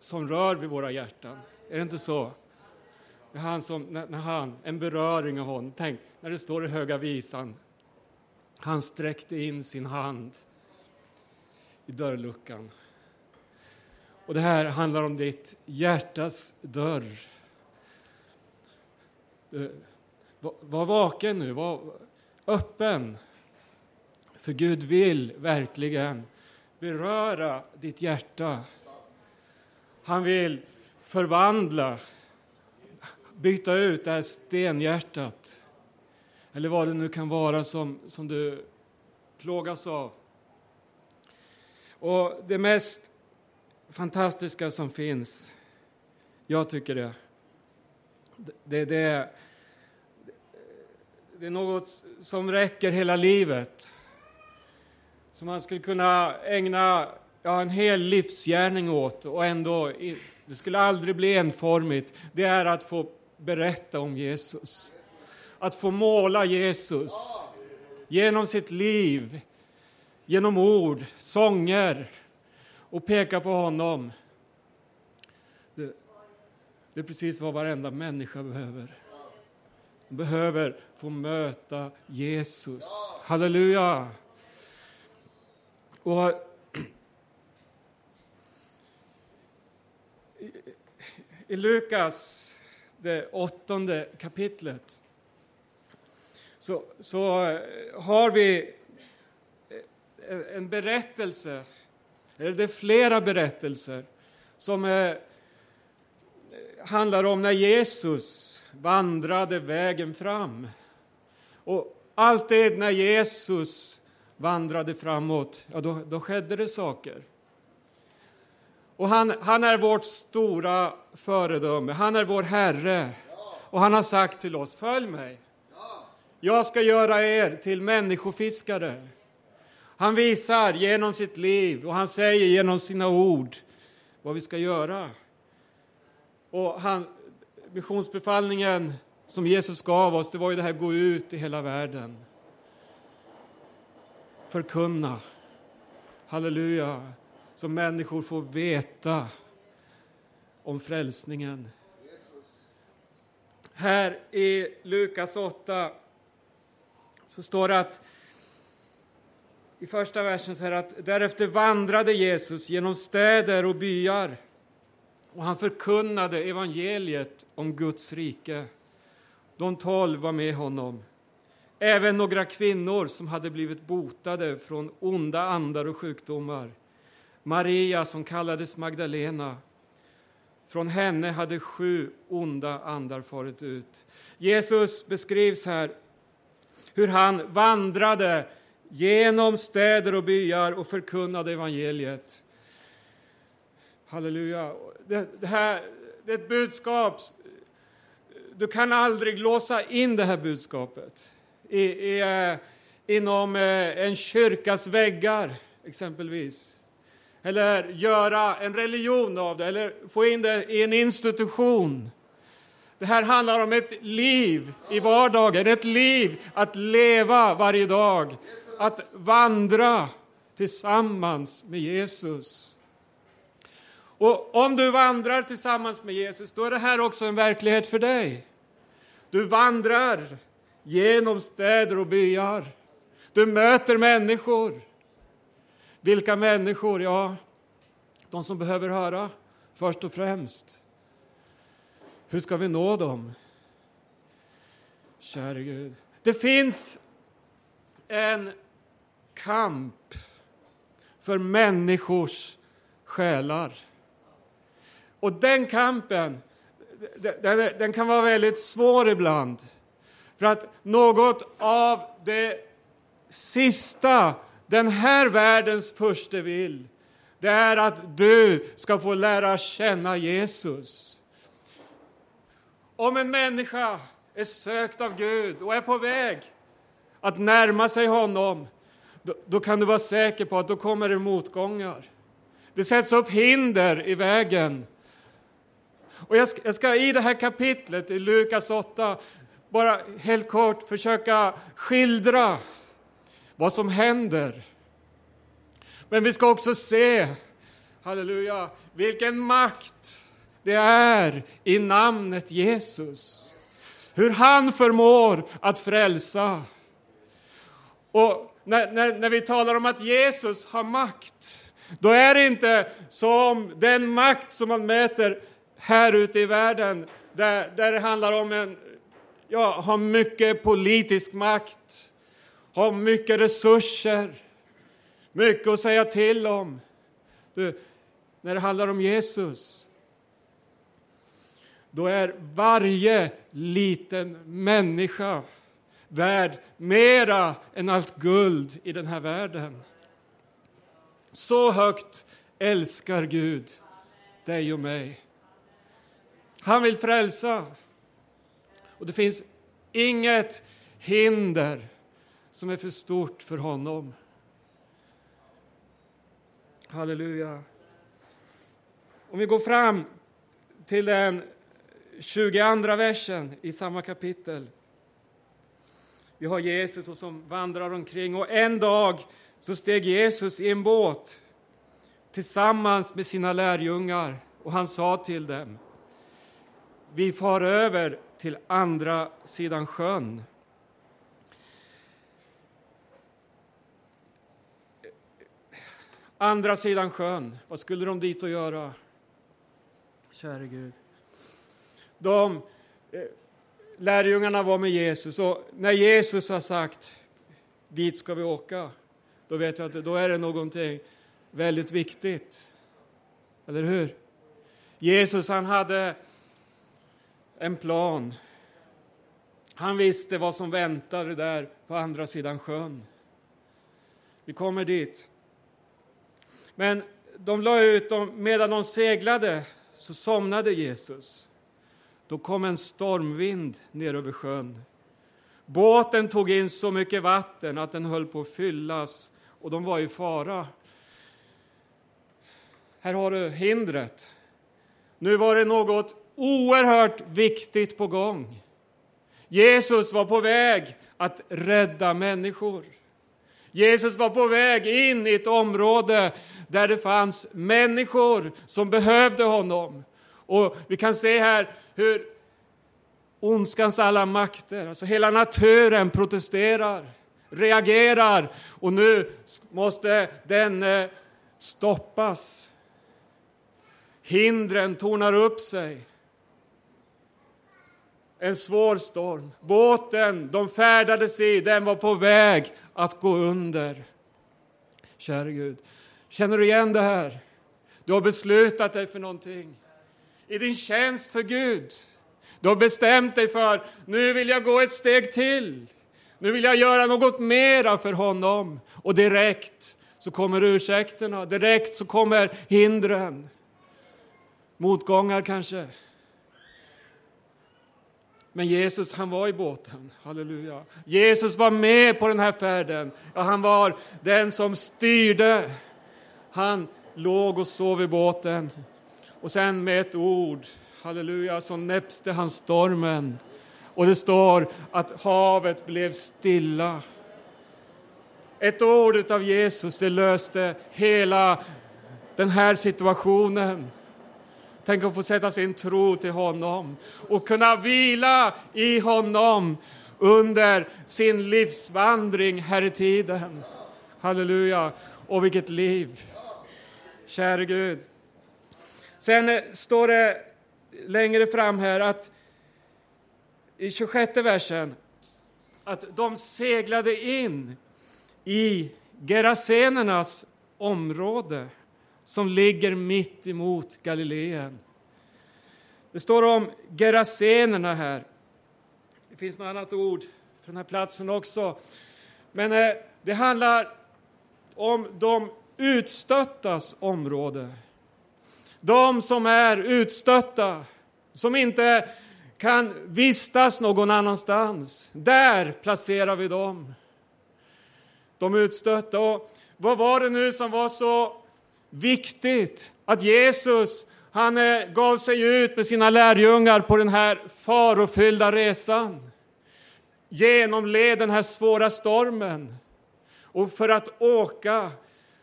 som rör vid våra hjärtan. Är det inte så? Det är han som, när, när han, en beröring av honom. Tänk, när det står i Höga Visan. Han sträckte in sin hand i dörrluckan. Och det här handlar om ditt hjärtas dörr. Eh, var, var vaken nu, var öppen. För Gud vill verkligen beröra ditt hjärta. Han vill förvandla, byta ut det här stenhjärtat eller vad det nu kan vara som, som du plågas av. Och det mest fantastiska som finns, jag tycker det, det, det, det är något som räcker hela livet. Som man skulle kunna ägna ja, en hel livsgärning åt och ändå, det skulle aldrig bli enformigt. Det är att få berätta om Jesus. Att få måla Jesus genom sitt liv, genom ord, sånger och peka på honom. Det, det är precis vad varenda människa behöver. De behöver få möta Jesus. Halleluja! Och i- Lukas, det åttonde kapitlet, så, så eh, har vi eh, en- berättelse, eller det är flera berättelser, som är, eh, handlar om när Jesus vandrade vägen fram. Och alltid när Jesus vandrade framåt, ja, då, då skedde det saker. Och han, han är vårt stora föredöme, han är vår Herre. Och han har sagt till oss, följ mig. Jag ska göra er till människofiskare. Han visar genom sitt liv och han säger genom sina ord vad vi ska göra. Och han, missionsbefallningen som Jesus gav oss, det var ju det här gå ut i hela världen. Förkunna. Halleluja. Så människor får veta om frälsningen. Här i Lukas 8 så står det att i första versen så här att därefter vandrade Jesus genom städer och byar och han förkunnade evangeliet om Guds rike. De tolv var med honom. Även några kvinnor som hade blivit botade från onda andar och sjukdomar. Maria som kallades Magdalena. Från henne hade sju onda andar farit ut. Jesus beskrivs här hur han vandrade genom städer och byar och förkunnade evangeliet. Halleluja. Det, det här det är ett budskap. Du kan aldrig låsa in det här budskapet i, i, eh, inom eh, en kyrkas väggar, exempelvis. Eller göra en religion av det, eller få in det i en institution. Det här handlar om ett liv i vardagen, ett liv att leva varje dag. Att vandra tillsammans med Jesus. Och om du vandrar tillsammans med Jesus, då är det här också en verklighet för dig. Du vandrar genom städer och byar. Du möter människor. Vilka människor? Ja, de som behöver höra först och främst. Hur ska vi nå dem? Käre Gud. Det finns en kamp för människors själar. Och den kampen, den, den, den kan vara väldigt svår ibland. För att något av det sista Den här världens första vill, det är att du ska få lära känna Jesus. Om en människa är sökt av Gud och är på väg att närma sig honom, då, då kan du vara säker på att då kommer det motgångar. Det sätts upp hinder i vägen. Och jag ska, jag ska i det här kapitlet i Lukas 8 bara helt kort försöka skildra vad som händer. Men vi ska också se, halleluja, vilken makt det är i namnet Jesus. Hur han förmår att frälsa. Och när, när, när vi talar om att Jesus har makt, då är det inte som den makt som man mäter här ute i världen, där, där det handlar om en, ja, ha mycket politisk makt, har mycket resurser, mycket att säga till om. Du, när det handlar om Jesus, då är varje liten människa värd mera än allt guld i den här världen. Så högt älskar Gud dig och mig. Han vill frälsa. Och det finns inget hinder som är för stort för honom. Halleluja. Om vi går fram till den 22 versen i samma kapitel. Vi har Jesus som vandrar omkring och en dag så steg Jesus i en båt tillsammans med sina lärjungar och han sa till dem vi far över till andra sidan sjön. Andra sidan sjön, vad skulle de dit och göra? Käre Gud. De, eh, lärjungarna var med Jesus och när Jesus har sagt dit ska vi åka, då vet vi att då är det någonting väldigt viktigt. Eller hur? Jesus han hade en plan. Han visste vad som väntade där på andra sidan sjön. Vi kommer dit. Men de la ut dem, medan de seglade så somnade Jesus. Då kom en stormvind ner över sjön. Båten tog in så mycket vatten att den höll på att fyllas och de var i fara. Här har du hindret. Nu var det något oerhört viktigt på gång. Jesus var på väg att rädda människor. Jesus var på väg in i ett område där det fanns människor som behövde honom. Och vi kan se här hur ondskans alla makter, alltså hela naturen protesterar, reagerar och nu måste den eh, stoppas. Hindren tornar upp sig. En svår storm. Båten de färdades i, den var på väg att gå under. Käre Gud, känner du igen det här? Du har beslutat dig för någonting. I din tjänst för Gud. Du har bestämt dig för, nu vill jag gå ett steg till. Nu vill jag göra något mera för honom. Och direkt så kommer ursäkterna, direkt så kommer hindren. Motgångar kanske. Men Jesus han var i båten, halleluja. Jesus var med på den här färden. Ja, han var den som styrde. Han låg och sov i båten. Och sen med ett ord, halleluja, så näpste han stormen. Och det står att havet blev stilla. Ett ord av Jesus, det löste hela den här situationen. Tänk att få sätta sin tro till honom och kunna vila i honom under sin livsvandring här i tiden. Halleluja! Och vilket liv! Käre Gud. Sen eh, står det längre fram här att i 26 versen att de seglade in i Gerasenernas område som ligger mitt emot Galileen. Det står om Gerasenerna här. Det finns något annat ord för den här platsen också. Men eh, det handlar om de utstöttas område. De som är utstötta, som inte kan vistas någon annanstans. Där placerar vi dem. De utstötta. Och vad var det nu som var så viktigt? Att Jesus han eh, gav sig ut med sina lärjungar på den här farofyllda resan. Genomled den här svåra stormen. Och för att åka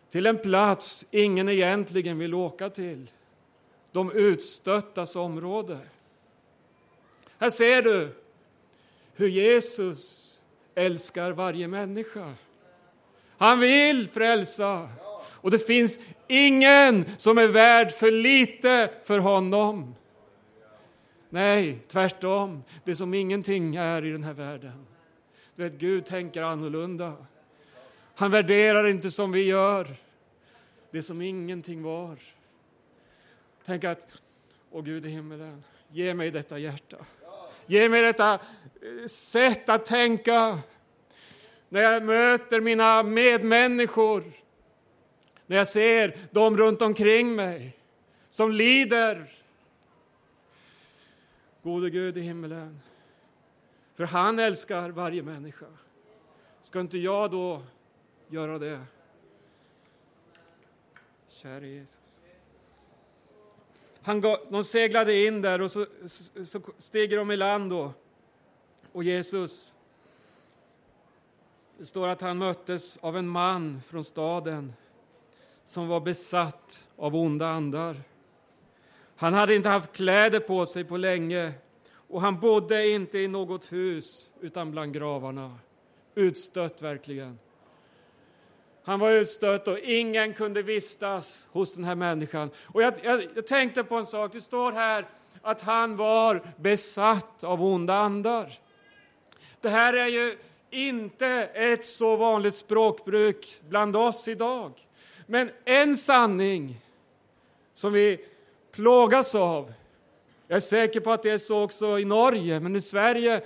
till en plats ingen egentligen vill åka till. De utstöttas område. Här ser du hur Jesus älskar varje människa. Han vill frälsa. Och det finns ingen som är värd för lite för honom. Nej, tvärtom. Det som ingenting är i den här världen. Du vet, Gud tänker annorlunda. Han värderar inte som vi gör. Det som ingenting var. Tänk att, åh Gud i himmelen, ge mig detta hjärta. Ge mig detta eh, sätt att tänka. När jag möter mina medmänniskor, när jag ser dem runt omkring mig som lider. Gode Gud i himmelen, för han älskar varje människa. Ska inte jag då göra det? Käre Jesus. Han gav, de seglade in där och så, så, så stiger de i land då. Och Jesus, det står att han möttes av en man från staden som var besatt av onda andar. Han hade inte haft kläder på sig på länge och han bodde inte i något hus utan bland gravarna. Utstött verkligen. Han var utstött och ingen kunde vistas hos den här människan. Och jag, jag, jag tänkte på en sak, det står här att han var besatt av onda andar. Det här är ju inte ett så vanligt språkbruk bland oss idag. Men en sanning som vi plågas av, jag är säker på att det är så också i Norge, men i Sverige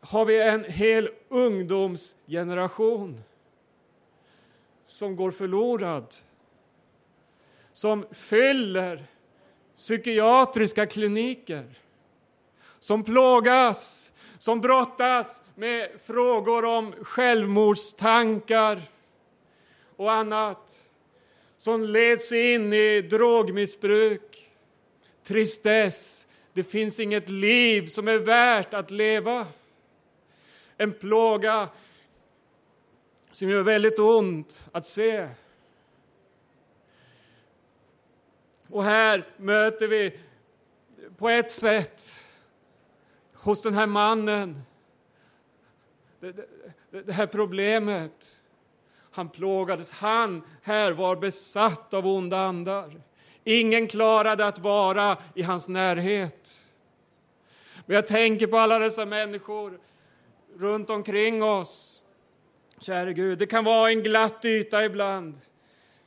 har vi en hel ungdomsgeneration som går förlorad. Som fyller psykiatriska kliniker. Som plågas, som brottas med frågor om självmordstankar och annat. Som leds in i drogmissbruk, tristess. Det finns inget liv som är värt att leva. En plåga som gör väldigt ont att se. Och här möter vi på ett sätt hos den här mannen det, det, det här problemet. Han plågades. Han här var besatt av onda andar. Ingen klarade att vara i hans närhet. Men jag tänker på alla dessa människor runt omkring oss Käre Gud, det kan vara en glatt yta ibland.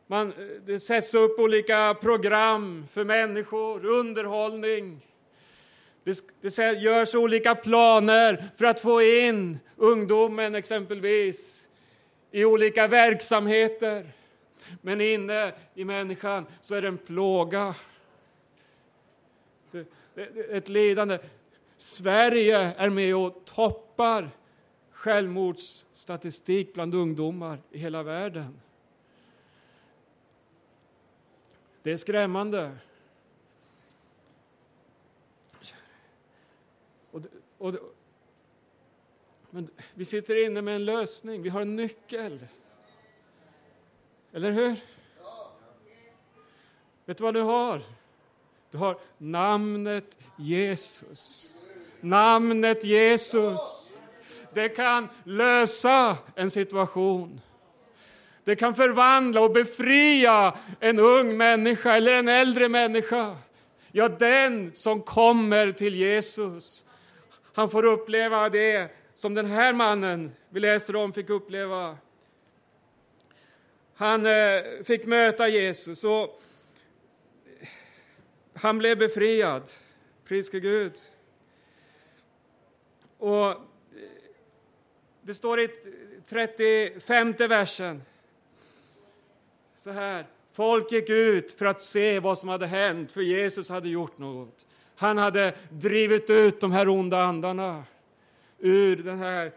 Man, det sätts upp olika program för människor, underhållning. Det, det görs olika planer för att få in ungdomen exempelvis i olika verksamheter. Men inne i människan så är det en plåga. Det, det, ett lidande. Sverige är med och toppar självmordsstatistik bland ungdomar i hela världen. Det är skrämmande. Och, och, men vi sitter inne med en lösning, vi har en nyckel. Eller hur? Vet du vad du har? Du har namnet Jesus. Namnet Jesus. Det kan lösa en situation. Det kan förvandla och befria en ung människa eller en äldre människa. Ja, den som kommer till Jesus, han får uppleva det som den här mannen vi läste om fick uppleva. Han eh, fick möta Jesus och han blev befriad. Pris Gud. Och det står i 35 versen så här. Folk gick ut för att se vad som hade hänt, för Jesus hade gjort något. Han hade drivit ut de här onda andarna ur den här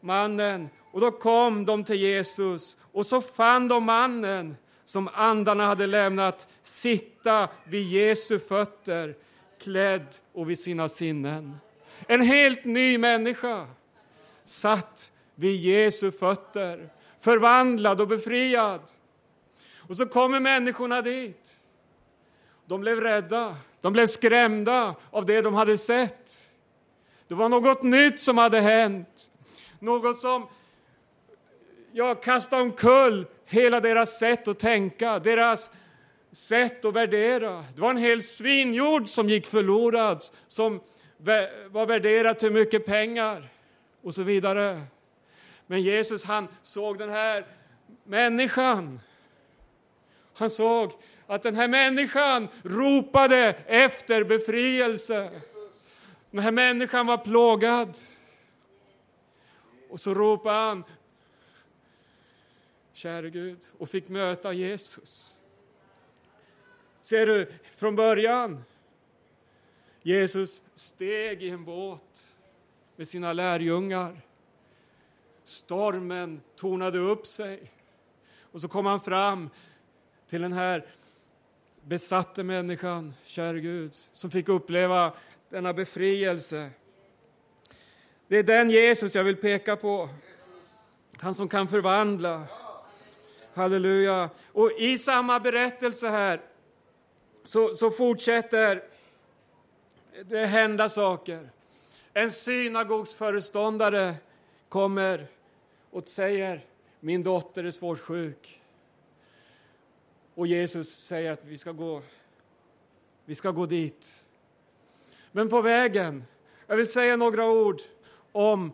mannen. Och då kom de till Jesus och så fann de mannen som andarna hade lämnat sitta vid Jesu fötter, klädd och vid sina sinnen. En helt ny människa satt vid Jesu fötter, förvandlad och befriad. Och så kommer människorna dit. De blev rädda, de blev skrämda av det de hade sett. Det var något nytt som hade hänt. Något som ja, kastade omkull hela deras sätt att tänka, deras sätt att värdera. Det var en hel svinjord som gick förlorad, som var värderad till mycket pengar och så vidare. Men Jesus han såg den här människan. Han såg att den här människan ropade efter befrielse. Den här människan var plågad. Och så ropade han, käre Gud, och fick möta Jesus. Ser du, från början, Jesus steg i en båt med sina lärjungar. Stormen tornade upp sig. Och så kom han fram till den här besatte människan, käre Gud, som fick uppleva denna befrielse. Det är den Jesus jag vill peka på. Han som kan förvandla. Halleluja. Och i samma berättelse här så, så fortsätter det hända saker. En synagogsföreståndare kommer och säger min dotter är svårt sjuk. Och Jesus säger att vi ska gå, vi ska gå dit. Men på vägen, jag vill säga några ord om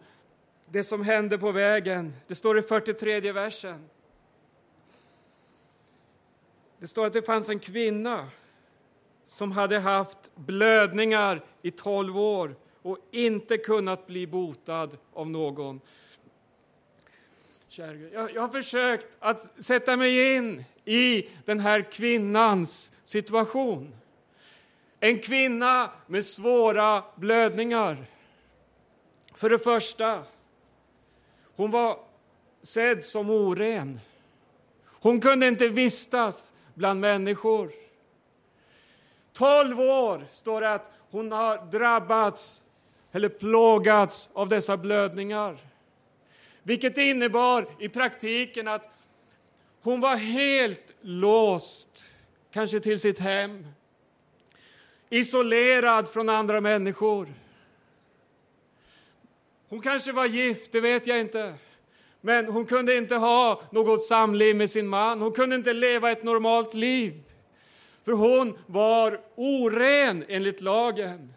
det som hände på vägen. Det står i 43 versen. Det står att det fanns en kvinna som hade haft blödningar i tolv år och inte kunnat bli botad av någon. Jag, har försökt att sätta mig in i den här kvinnans situation. En kvinna med svåra blödningar. För det första, hon var sedd som oren. Hon kunde inte vistas bland människor. Tolv år står det att hon har drabbats eller plågats av dessa blödningar. Vilket innebar i praktiken att hon var helt låst, kanske till sitt hem. Isolerad från andra människor. Hon kanske var gift, det vet jag inte. Men hon kunde inte ha något samliv med sin man. Hon kunde inte leva ett normalt liv. För hon var oren enligt lagen.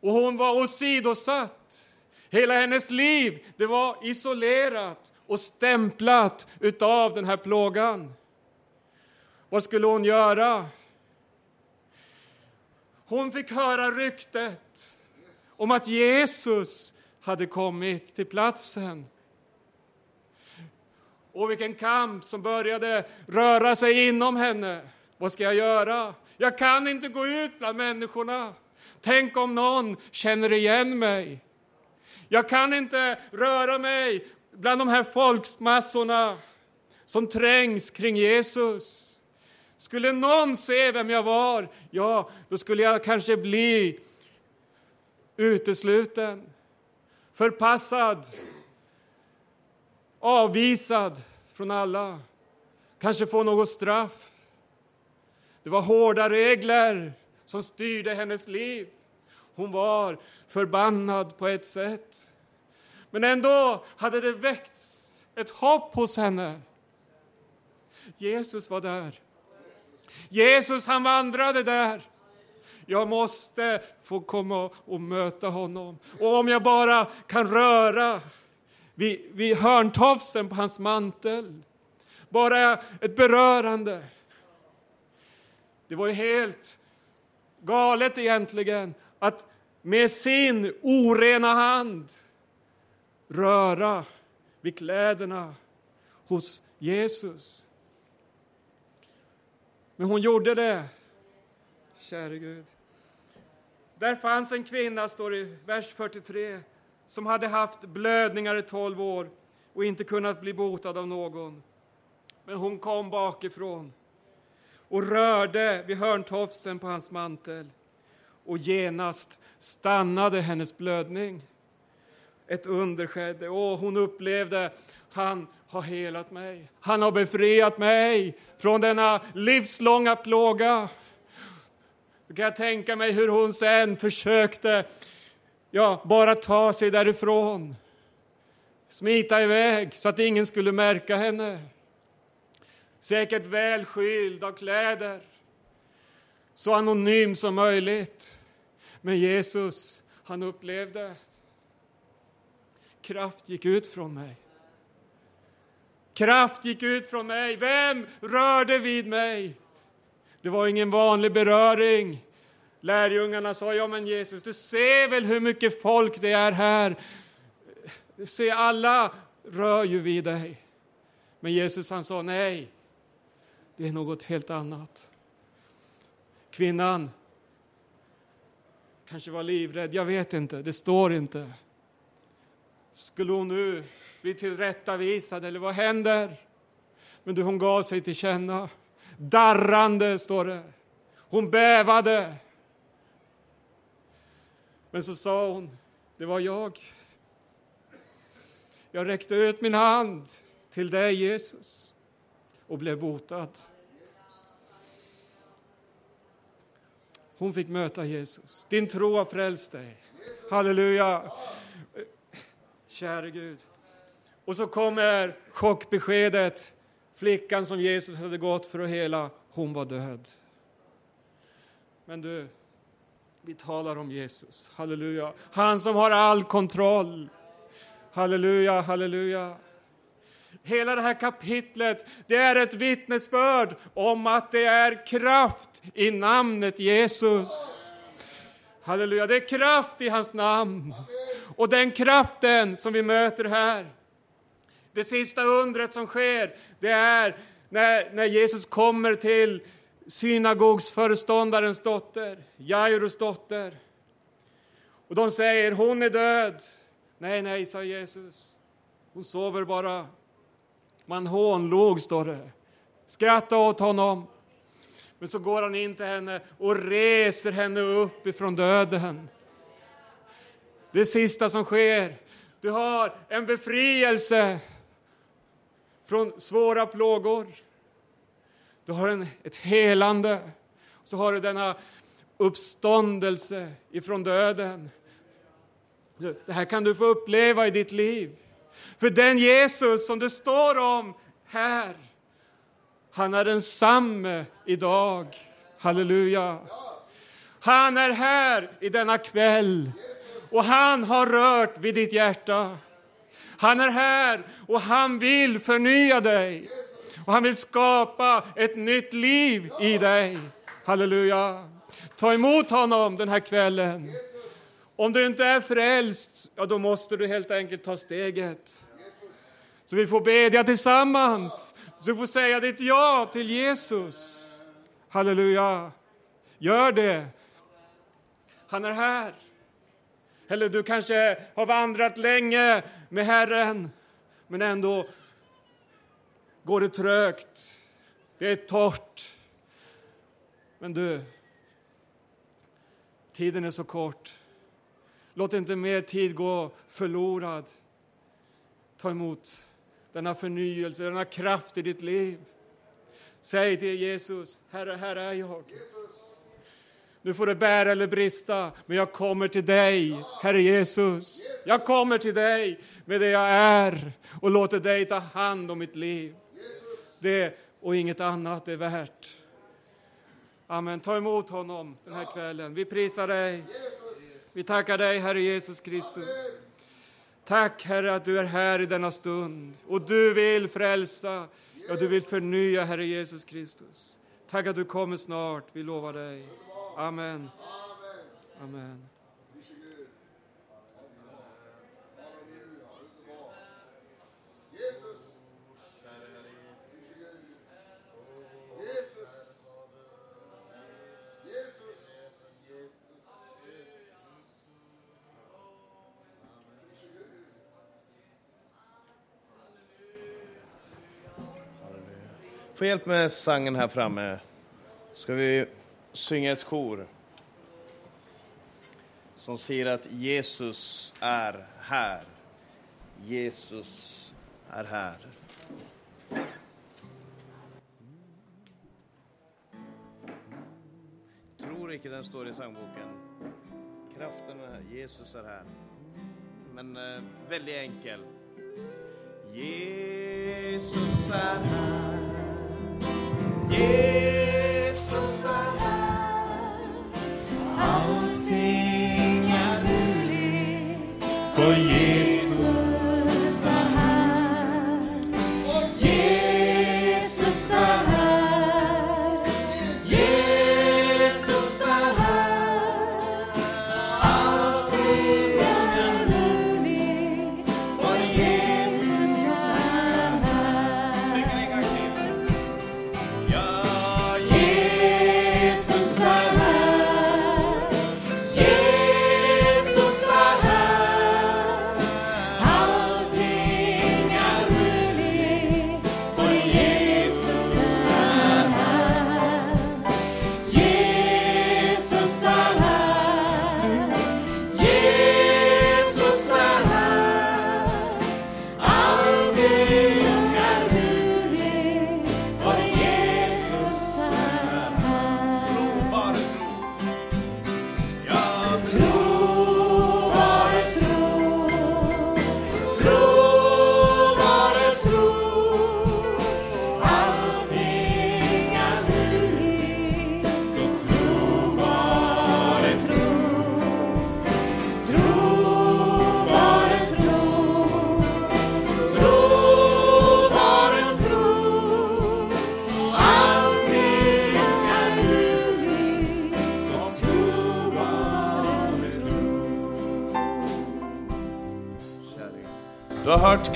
Och hon var åsidosatt. Hela hennes liv det var isolerat och stämplat utav den här plågan. Vad skulle hon göra? Hon fick höra ryktet om att Jesus hade kommit till platsen. Och vilken kamp som började röra sig inom henne. Vad ska jag göra? Jag kan inte gå ut bland människorna. Tänk om någon känner igen mig. Jag kan inte röra mig bland de här folksmassorna som trängs kring Jesus. Skulle någon se vem jag var, ja, då skulle jag kanske bli utesluten, förpassad, avvisad från alla, kanske få något straff. Det var hårda regler som styrde hennes liv. Hon var förbannad på ett sätt. Men ändå hade det väckts ett hopp hos henne. Jesus var där. Jesus han vandrade där. Jag måste få komma och möta honom. Och om jag bara kan röra vid, vid hörntofsen på hans mantel. Bara ett berörande. Det var ju helt galet egentligen att med sin orena hand röra vid kläderna hos Jesus. Men hon gjorde det. Käre Gud. Där fanns en kvinna, står det i vers 43, som hade haft blödningar i tolv år och inte kunnat bli botad av någon. Men hon kom bakifrån och rörde vid hörntofsen på hans mantel och genast stannade hennes blödning. Ett under skedde och hon upplevde han har helat mig. Han har befriat mig från denna livslånga plåga. Då kan jag tänka mig hur hon sen försökte ja, bara ta sig därifrån. Smita iväg så att ingen skulle märka henne. Säkert väl skyld av kläder. Så anonym som möjligt. Men Jesus, han upplevde kraft gick ut från mig. Kraft gick ut från mig. Vem rörde vid mig? Det var ingen vanlig beröring. Lärjungarna sa, ja men Jesus, du ser väl hur mycket folk det är här. Du ser, alla rör ju vid dig. Men Jesus han sa, nej, det är något helt annat. Kvinnan kanske var livrädd, jag vet inte, det står inte. Skulle hon nu bli tillrättavisad eller vad händer? Men du, hon gav sig till känna. Darrande, står det. Hon bävade. Men så sa hon, det var jag. Jag räckte ut min hand till dig, Jesus, och blev botad. Hon fick möta Jesus. Din tro har frälst dig. Halleluja. Käre Gud. Och så kommer chockbeskedet. Flickan som Jesus hade gått för att hela, hon var död. Men du, vi talar om Jesus. Halleluja. Han som har all kontroll. Halleluja, halleluja. Hela det här kapitlet, det är ett vittnesbörd om att det är kraft i namnet Jesus. Halleluja, det är kraft i hans namn. Och den kraften som vi möter här, det sista undret som sker, det är när, när Jesus kommer till synagogsföreståndarens dotter, Jairus dotter. Och de säger, hon är död. Nej, nej, sa Jesus. Hon sover bara. Man hånlog, står det. Skratta åt honom. Men så går han in till henne och reser henne upp ifrån döden. Det sista som sker. Du har en befrielse från svåra plågor. Du har en, ett helande. Så har du denna uppståndelse ifrån döden. Det här kan du få uppleva i ditt liv. För den Jesus som det står om här, han är densamme idag. Halleluja. Han är här i denna kväll och han har rört vid ditt hjärta. Han är här och han vill förnya dig. Och han vill skapa ett nytt liv i dig. Halleluja. Ta emot honom den här kvällen. Om du inte är frälst, ja, då måste du helt enkelt ta steget. Så vi får bedja tillsammans. Så du får säga ditt ja till Jesus. Halleluja. Gör det. Han är här. Eller du kanske har vandrat länge med Herren, men ändå går det trögt. Det är torrt. Men du, tiden är så kort. Låt inte mer tid gå förlorad. Ta emot denna förnyelse, denna kraft i ditt liv. Säg till Jesus, Herre, här är jag. Nu får det bära eller brista, men jag kommer till dig, Herre Jesus. Jag kommer till dig med det jag är och låter dig ta hand om mitt liv. Det och inget annat är värt. Amen. Ta emot honom den här kvällen. Vi prisar dig. Vi tackar dig, Herre Jesus Kristus. Tack, Herre, att du är här i denna stund och du vill frälsa. Ja, du vill förnya, Herre Jesus Kristus. Tack att du kommer snart. Vi lovar dig. Amen. Amen. Få hjälp med sangen här framme. Ska vi synga ett kor som säger att Jesus är här. Jesus är här. Tror inte den står i sangboken. Kraften är här. Jesus är här. Men eh, väldigt enkel. Jesus är här. Jesus Allting är möjligt för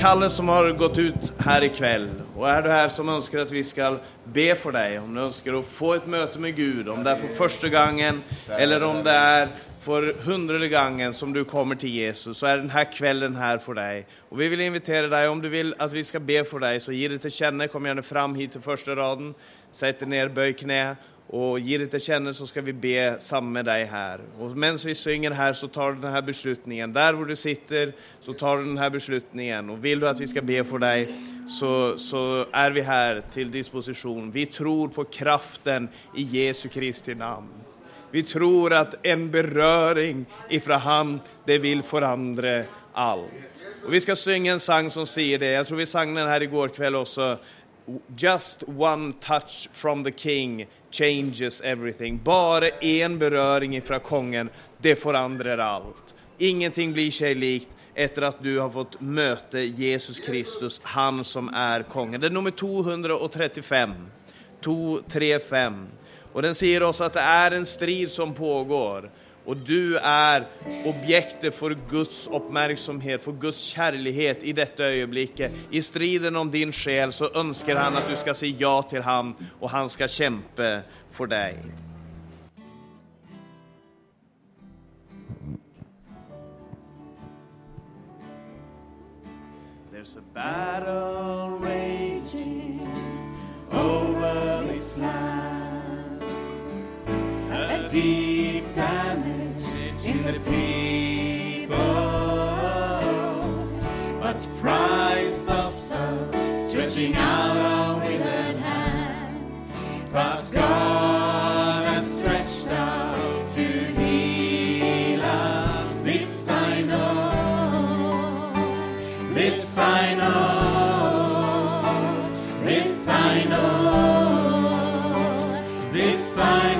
Kalle som har gått ut här ikväll. Och är du här som önskar att vi ska be för dig, om du önskar att få ett möte med Gud, om det är för första gången eller om det är för hundrade gången som du kommer till Jesus, så är den här kvällen här för dig. Och vi vill invitera dig, om du vill att vi ska be för dig, så ge det till känna, kom gärna fram hit till första raden, sätt dig ner, böj knä och ge det till känna så ska vi be samman med dig här. Och medan vi synger här så tar du den här beslutningen. Där var du sitter så tar du den här beslutningen. Och vill du att vi ska be för dig så, så är vi här till disposition. Vi tror på kraften i Jesu Kristi namn. Vi tror att en beröring ifrån han, det vill förändra allt. Och vi ska synga en sång som säger det. Jag tror vi sang den här igår kväll också. Just one touch from the king changes everything. Bara en beröring ifrån kungen, det förändrar allt. Ingenting blir sig likt efter att du har fått möta Jesus Kristus, han som är kungen. Det är nummer 235. 235. Och den säger oss att det är en strid som pågår. Och du är objektet för Guds uppmärksamhet, för Guds kärlighet i detta ögonblick. I striden om din själ så önskar han att du ska säga ja till honom och han ska kämpa för dig. There's a battle raging over this land. Deep damage in the people. But pride stops us stretching out our withered hands. But God has stretched out to heal us. This I know. This I know. This I know. This I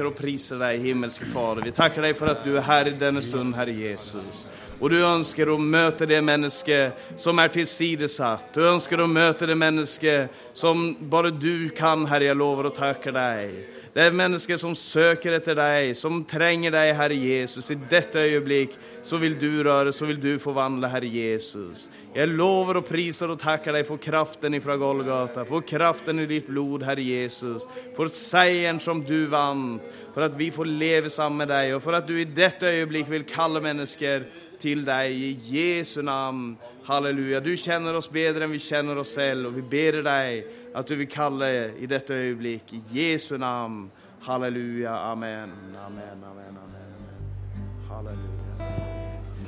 tackar och prisar dig, himmelske Fader. Vi tackar dig för att du är här i denna stund, Herre Jesus. Och du önskar att möta det människa som är tillsidosatt. Du önskar att möta det människa som bara du kan, Herre. Jag lovar och tackar dig. Det är människor som söker efter dig, som tränger dig, Herre Jesus. I detta ögonblick så vill du röra, så vill du förvandla, Herre Jesus. Jag lovar och prisar och tackar dig för kraften ifrån Golgata, för kraften i ditt blod, Herre Jesus, för segern som du vann, för att vi får leva samman med dig och för att du i detta ögonblick vill kalla människor till dig i Jesu namn. Halleluja. Du känner oss bättre än vi känner oss själva och vi ber dig att du vill kalla i detta ögonblick i Jesu namn. Halleluja. Amen. Amen. Amen. Amen. Halleluja.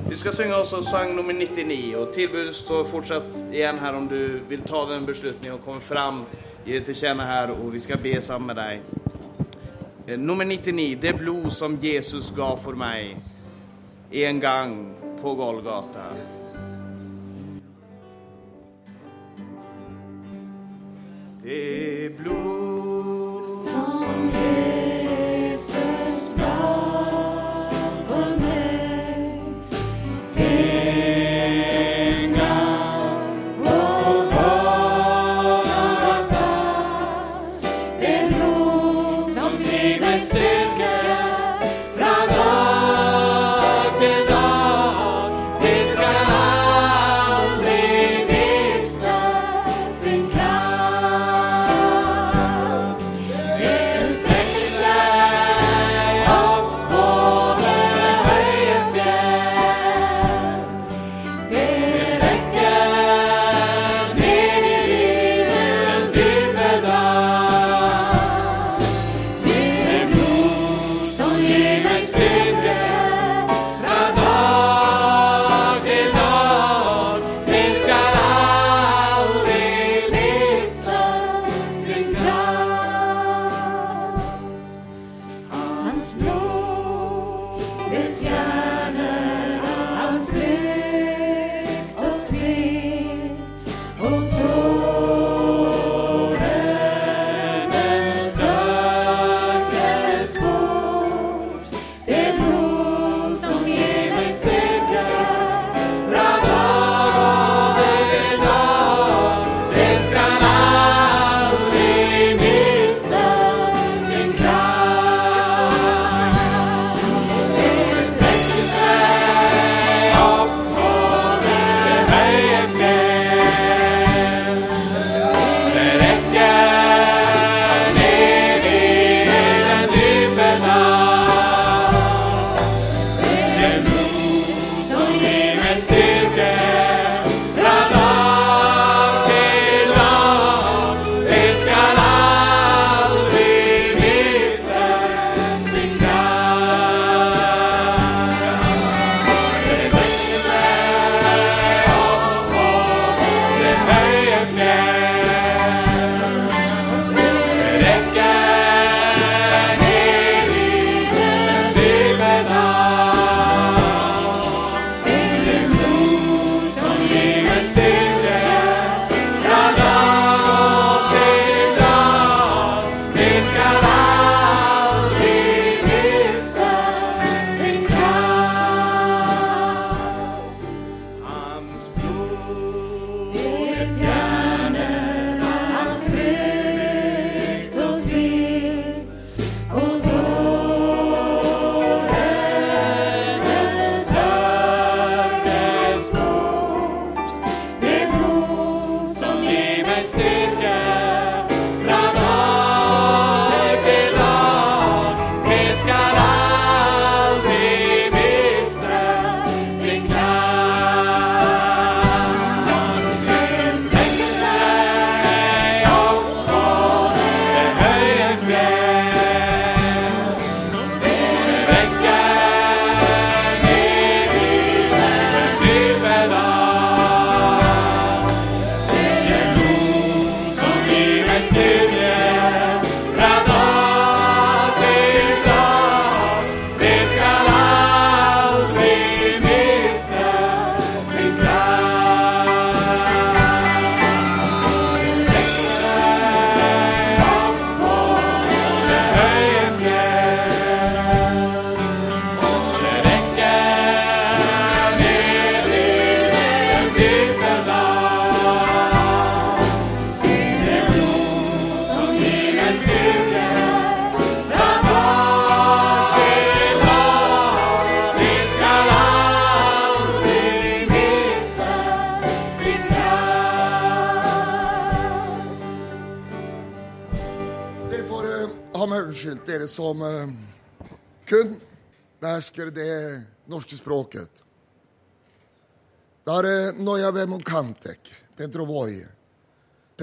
Vi ska sjunga oss och sång nummer 99 och tillbudet står fortsatt igen här om du vill ta den beslutningen och kommer fram, ge det till känna här och vi ska be samman med dig. Eh, nummer 99, det blod som Jesus gav för mig en gång på Golgata. Det blod Som Jesus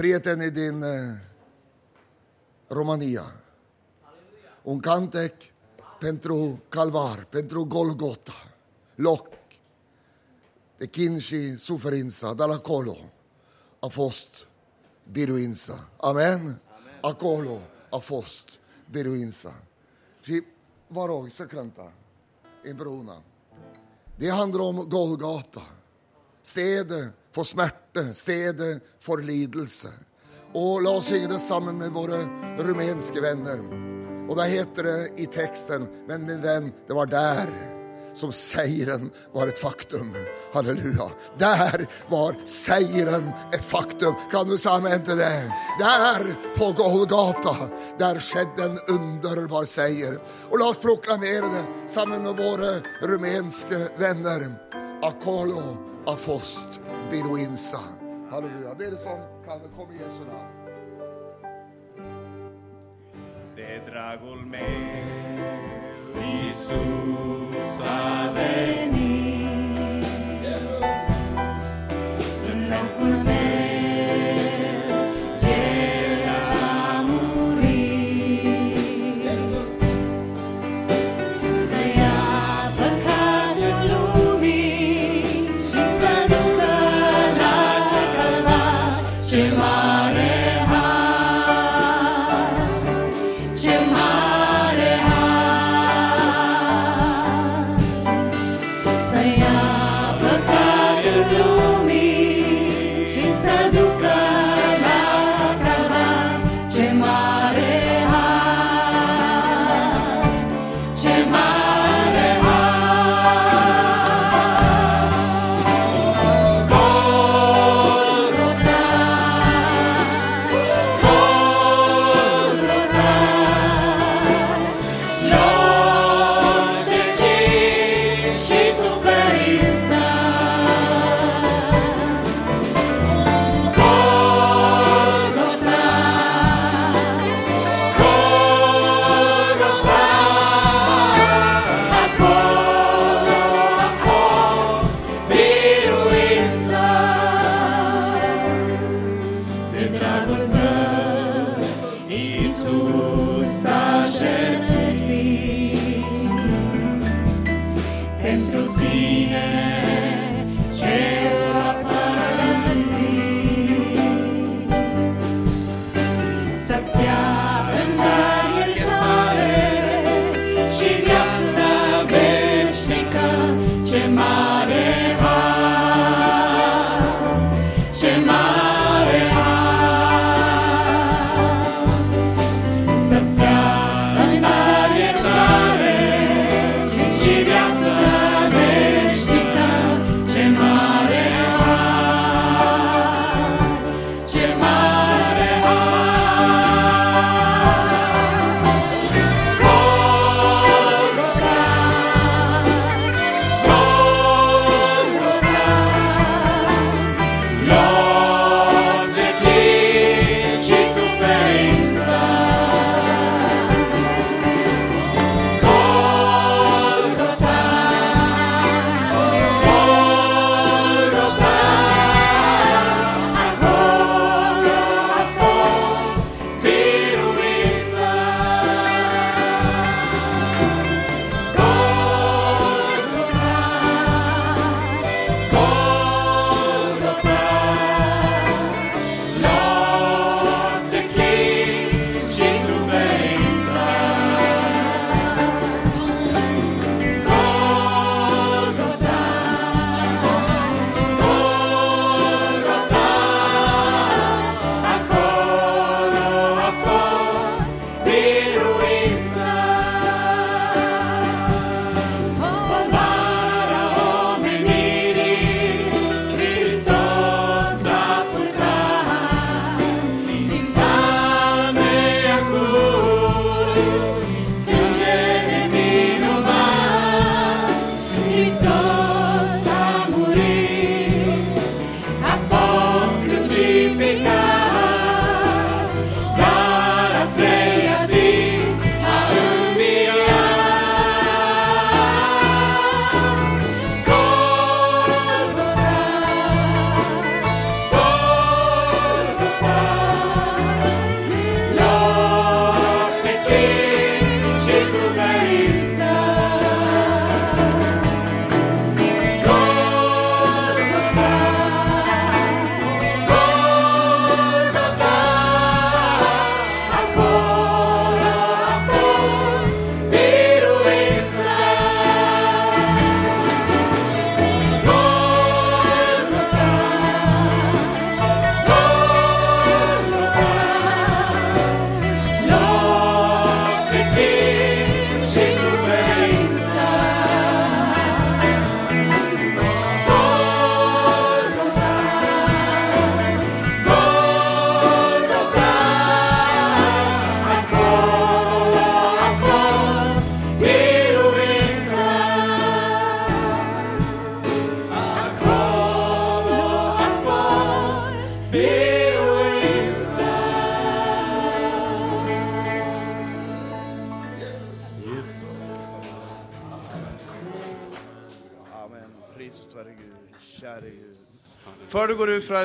prieteni din eh, Romania. Un kantek pentru Calvar, pentru Golgota, loc, de kinshi suferința, dar acolo a fost biruința. Amen? Acolo a fost biruința. Și vă rog să cânta împreună. Det handlar om Golgata. Stedet for smerte, stedet for lidelse. Og la oss synge det sammen med våre rumenske venner. Og da heter det i teksten, men min venn, det var der som seieren var ett faktum. Halleluja. Där var seieren ett faktum. Kan du säga amen inte det? Där på Golgata, där skedde en underbar seier. Och låt oss proklamera det samman med våra rumänska vänner. Akolo afost biruinsa. Halleluja. det är det som kan, kom i Jesu namn. De dragul meu, Iisus a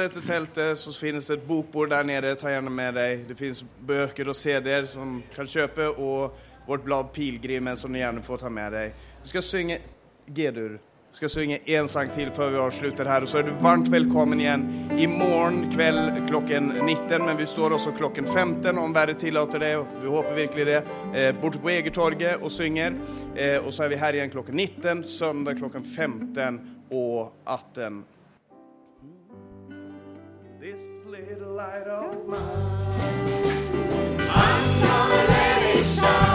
du till tältet eh, så finns det ett bokbord där nere, ta gärna med dig. Det finns böcker och CDer som du kan köpa och vårt blad Pilgrimen som du gärna får ta med dig. Du ska synga G-dur. Du ska synga en sång till för vi avslutar här och så är du varmt välkommen igen imorgon kväll klockan 19 men vi står också klockan 15 om vädret tillåter det och vi hoppas verkligen det. Eh, borta på Egertorget och synger eh, och så är vi här igen klockan 19 söndag klockan 15 och 18. This little light of This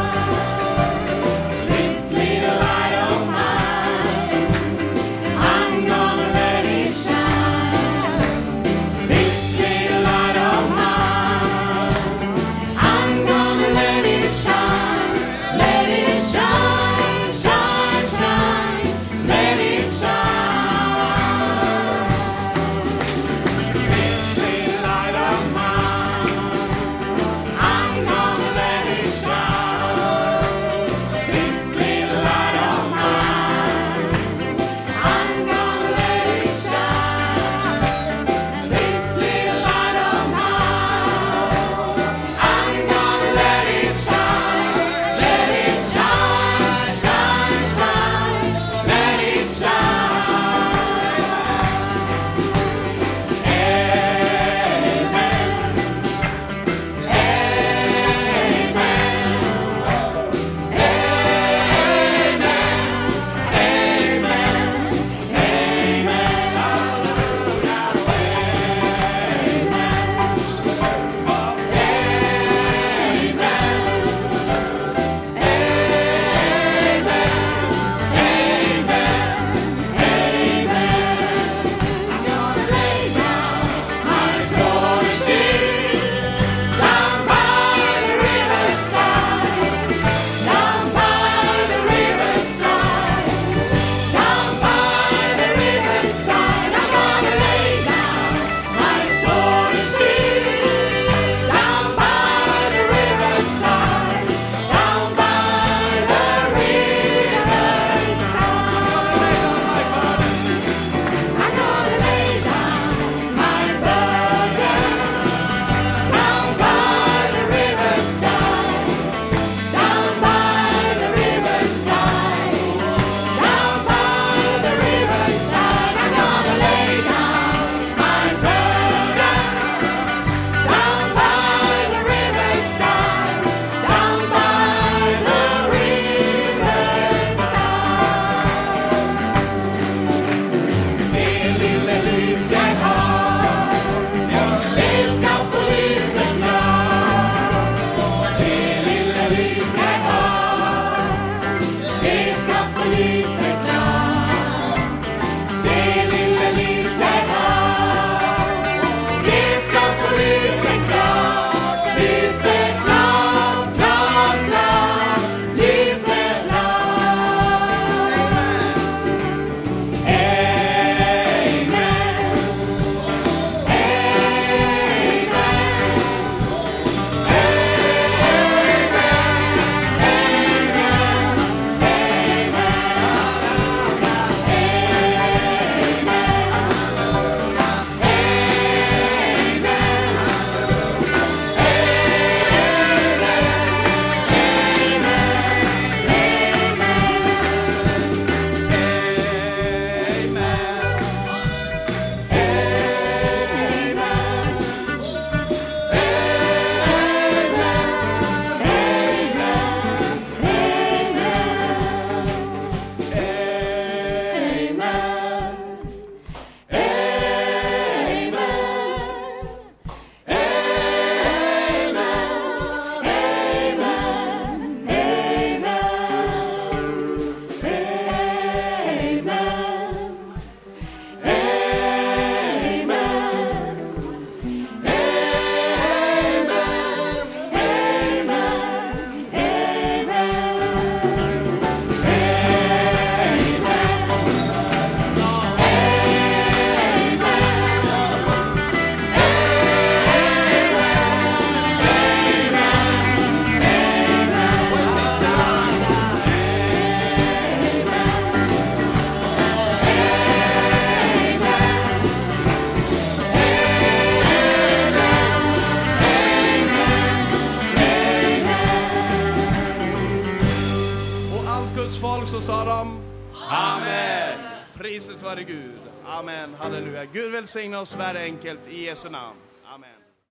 oss var enkelt i Jesu namn.